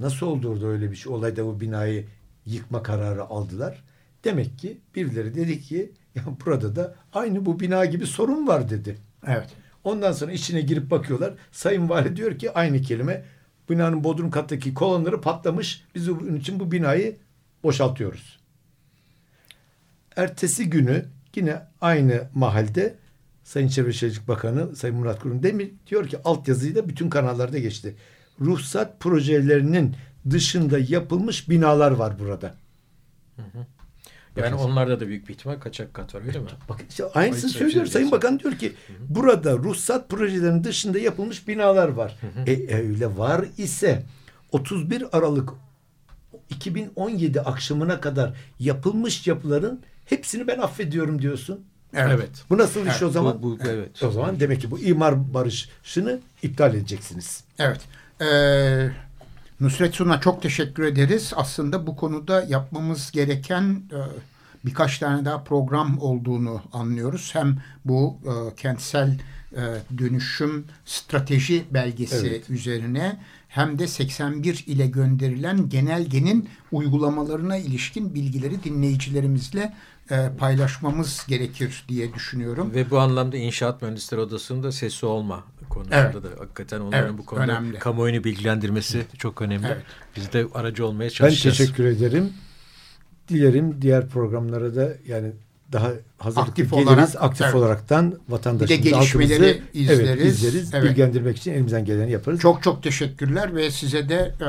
Nasıl oldu orada öyle bir şey? Olayda bu binayı yıkma kararı aldılar. Demek ki birileri dedi ki ya burada da aynı bu bina gibi sorun var dedi. Evet. Ondan sonra içine girip bakıyorlar. Sayın Vali diyor ki aynı kelime binanın bodrum kattaki kolonları patlamış. Biz bunun için bu binayı boşaltıyoruz. Ertesi günü yine aynı mahalde Sayın Çevre Şehircilik Bakanı Sayın Murat Kurum Demir diyor ki altyazıyı da bütün kanallarda geçti. Ruhsat projelerinin dışında yapılmış binalar var burada. Hı hı. Yani Bakın, onlarda da büyük bir ihtimal kaçak kat var öyle mi? Bakın işte aynısını söylüyor. Sayın Bakan diyor ki hı hı. burada ruhsat projelerinin dışında yapılmış binalar var. Hı hı. E, öyle var ise 31 Aralık 2017 akşamına kadar yapılmış yapıların hepsini ben affediyorum diyorsun. Evet. evet. Bu nasıl evet. iş o zaman? Bu, bu, evet. O zaman demek ki bu imar barışını iptal edeceksiniz. Evet. Ee, Nusret Sun'a çok teşekkür ederiz. Aslında bu konuda yapmamız gereken e, birkaç tane daha program olduğunu anlıyoruz. Hem bu e, kentsel e, dönüşüm strateji belgesi evet. üzerine hem de 81 ile gönderilen genelgenin uygulamalarına ilişkin bilgileri dinleyicilerimizle e, paylaşmamız gerekir diye düşünüyorum. Ve bu anlamda İnşaat Mühendisleri Odası'nda sesi olma konusunda evet. da hakikaten onların evet, bu konuda önemli. kamuoyunu bilgilendirmesi evet. çok önemli. Evet. Biz de aracı olmaya çalışacağız. Ben teşekkür ederim. Dilerim diğer programlara da yani daha hazırlıklı aktif geliriz. Olarak, aktif evet. olaraktan vatandaşımızı, bir de gelişmeleri izleriz. Evet, izleriz. Evet. Bilgilendirmek için elimizden geleni yaparız. Çok çok teşekkürler ve size de e,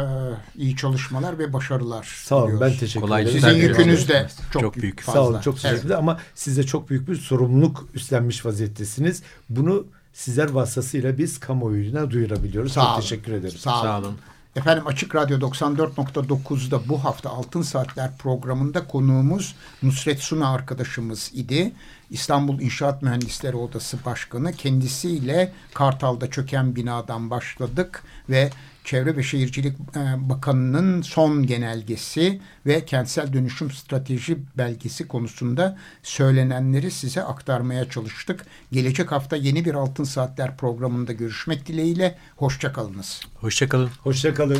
iyi çalışmalar ve başarılar Sağ olun ben teşekkür Kolay ederim. Sizin yükünüz de çok, çok büyük. Fazla. Sağ olun çok teşekkürler evet. ama size çok büyük bir sorumluluk üstlenmiş vaziyettesiniz. Bunu sizler vasıtasıyla biz kamuoyuna duyurabiliyoruz. Sağ çok olun. teşekkür ederim. Sağ olun. Sağ olun. Efendim Açık Radyo 94.9'da bu hafta Altın Saatler programında konuğumuz Nusret Suna arkadaşımız idi. İstanbul İnşaat Mühendisleri Odası Başkanı kendisiyle Kartal'da çöken binadan başladık ve Çevre ve Şehircilik e, Bakanı'nın son genelgesi ve kentsel dönüşüm strateji belgesi konusunda söylenenleri size aktarmaya çalıştık. Gelecek hafta yeni bir Altın Saatler programında görüşmek dileğiyle. Hoşçakalınız. Hoşçakalın. Hoşçakalın.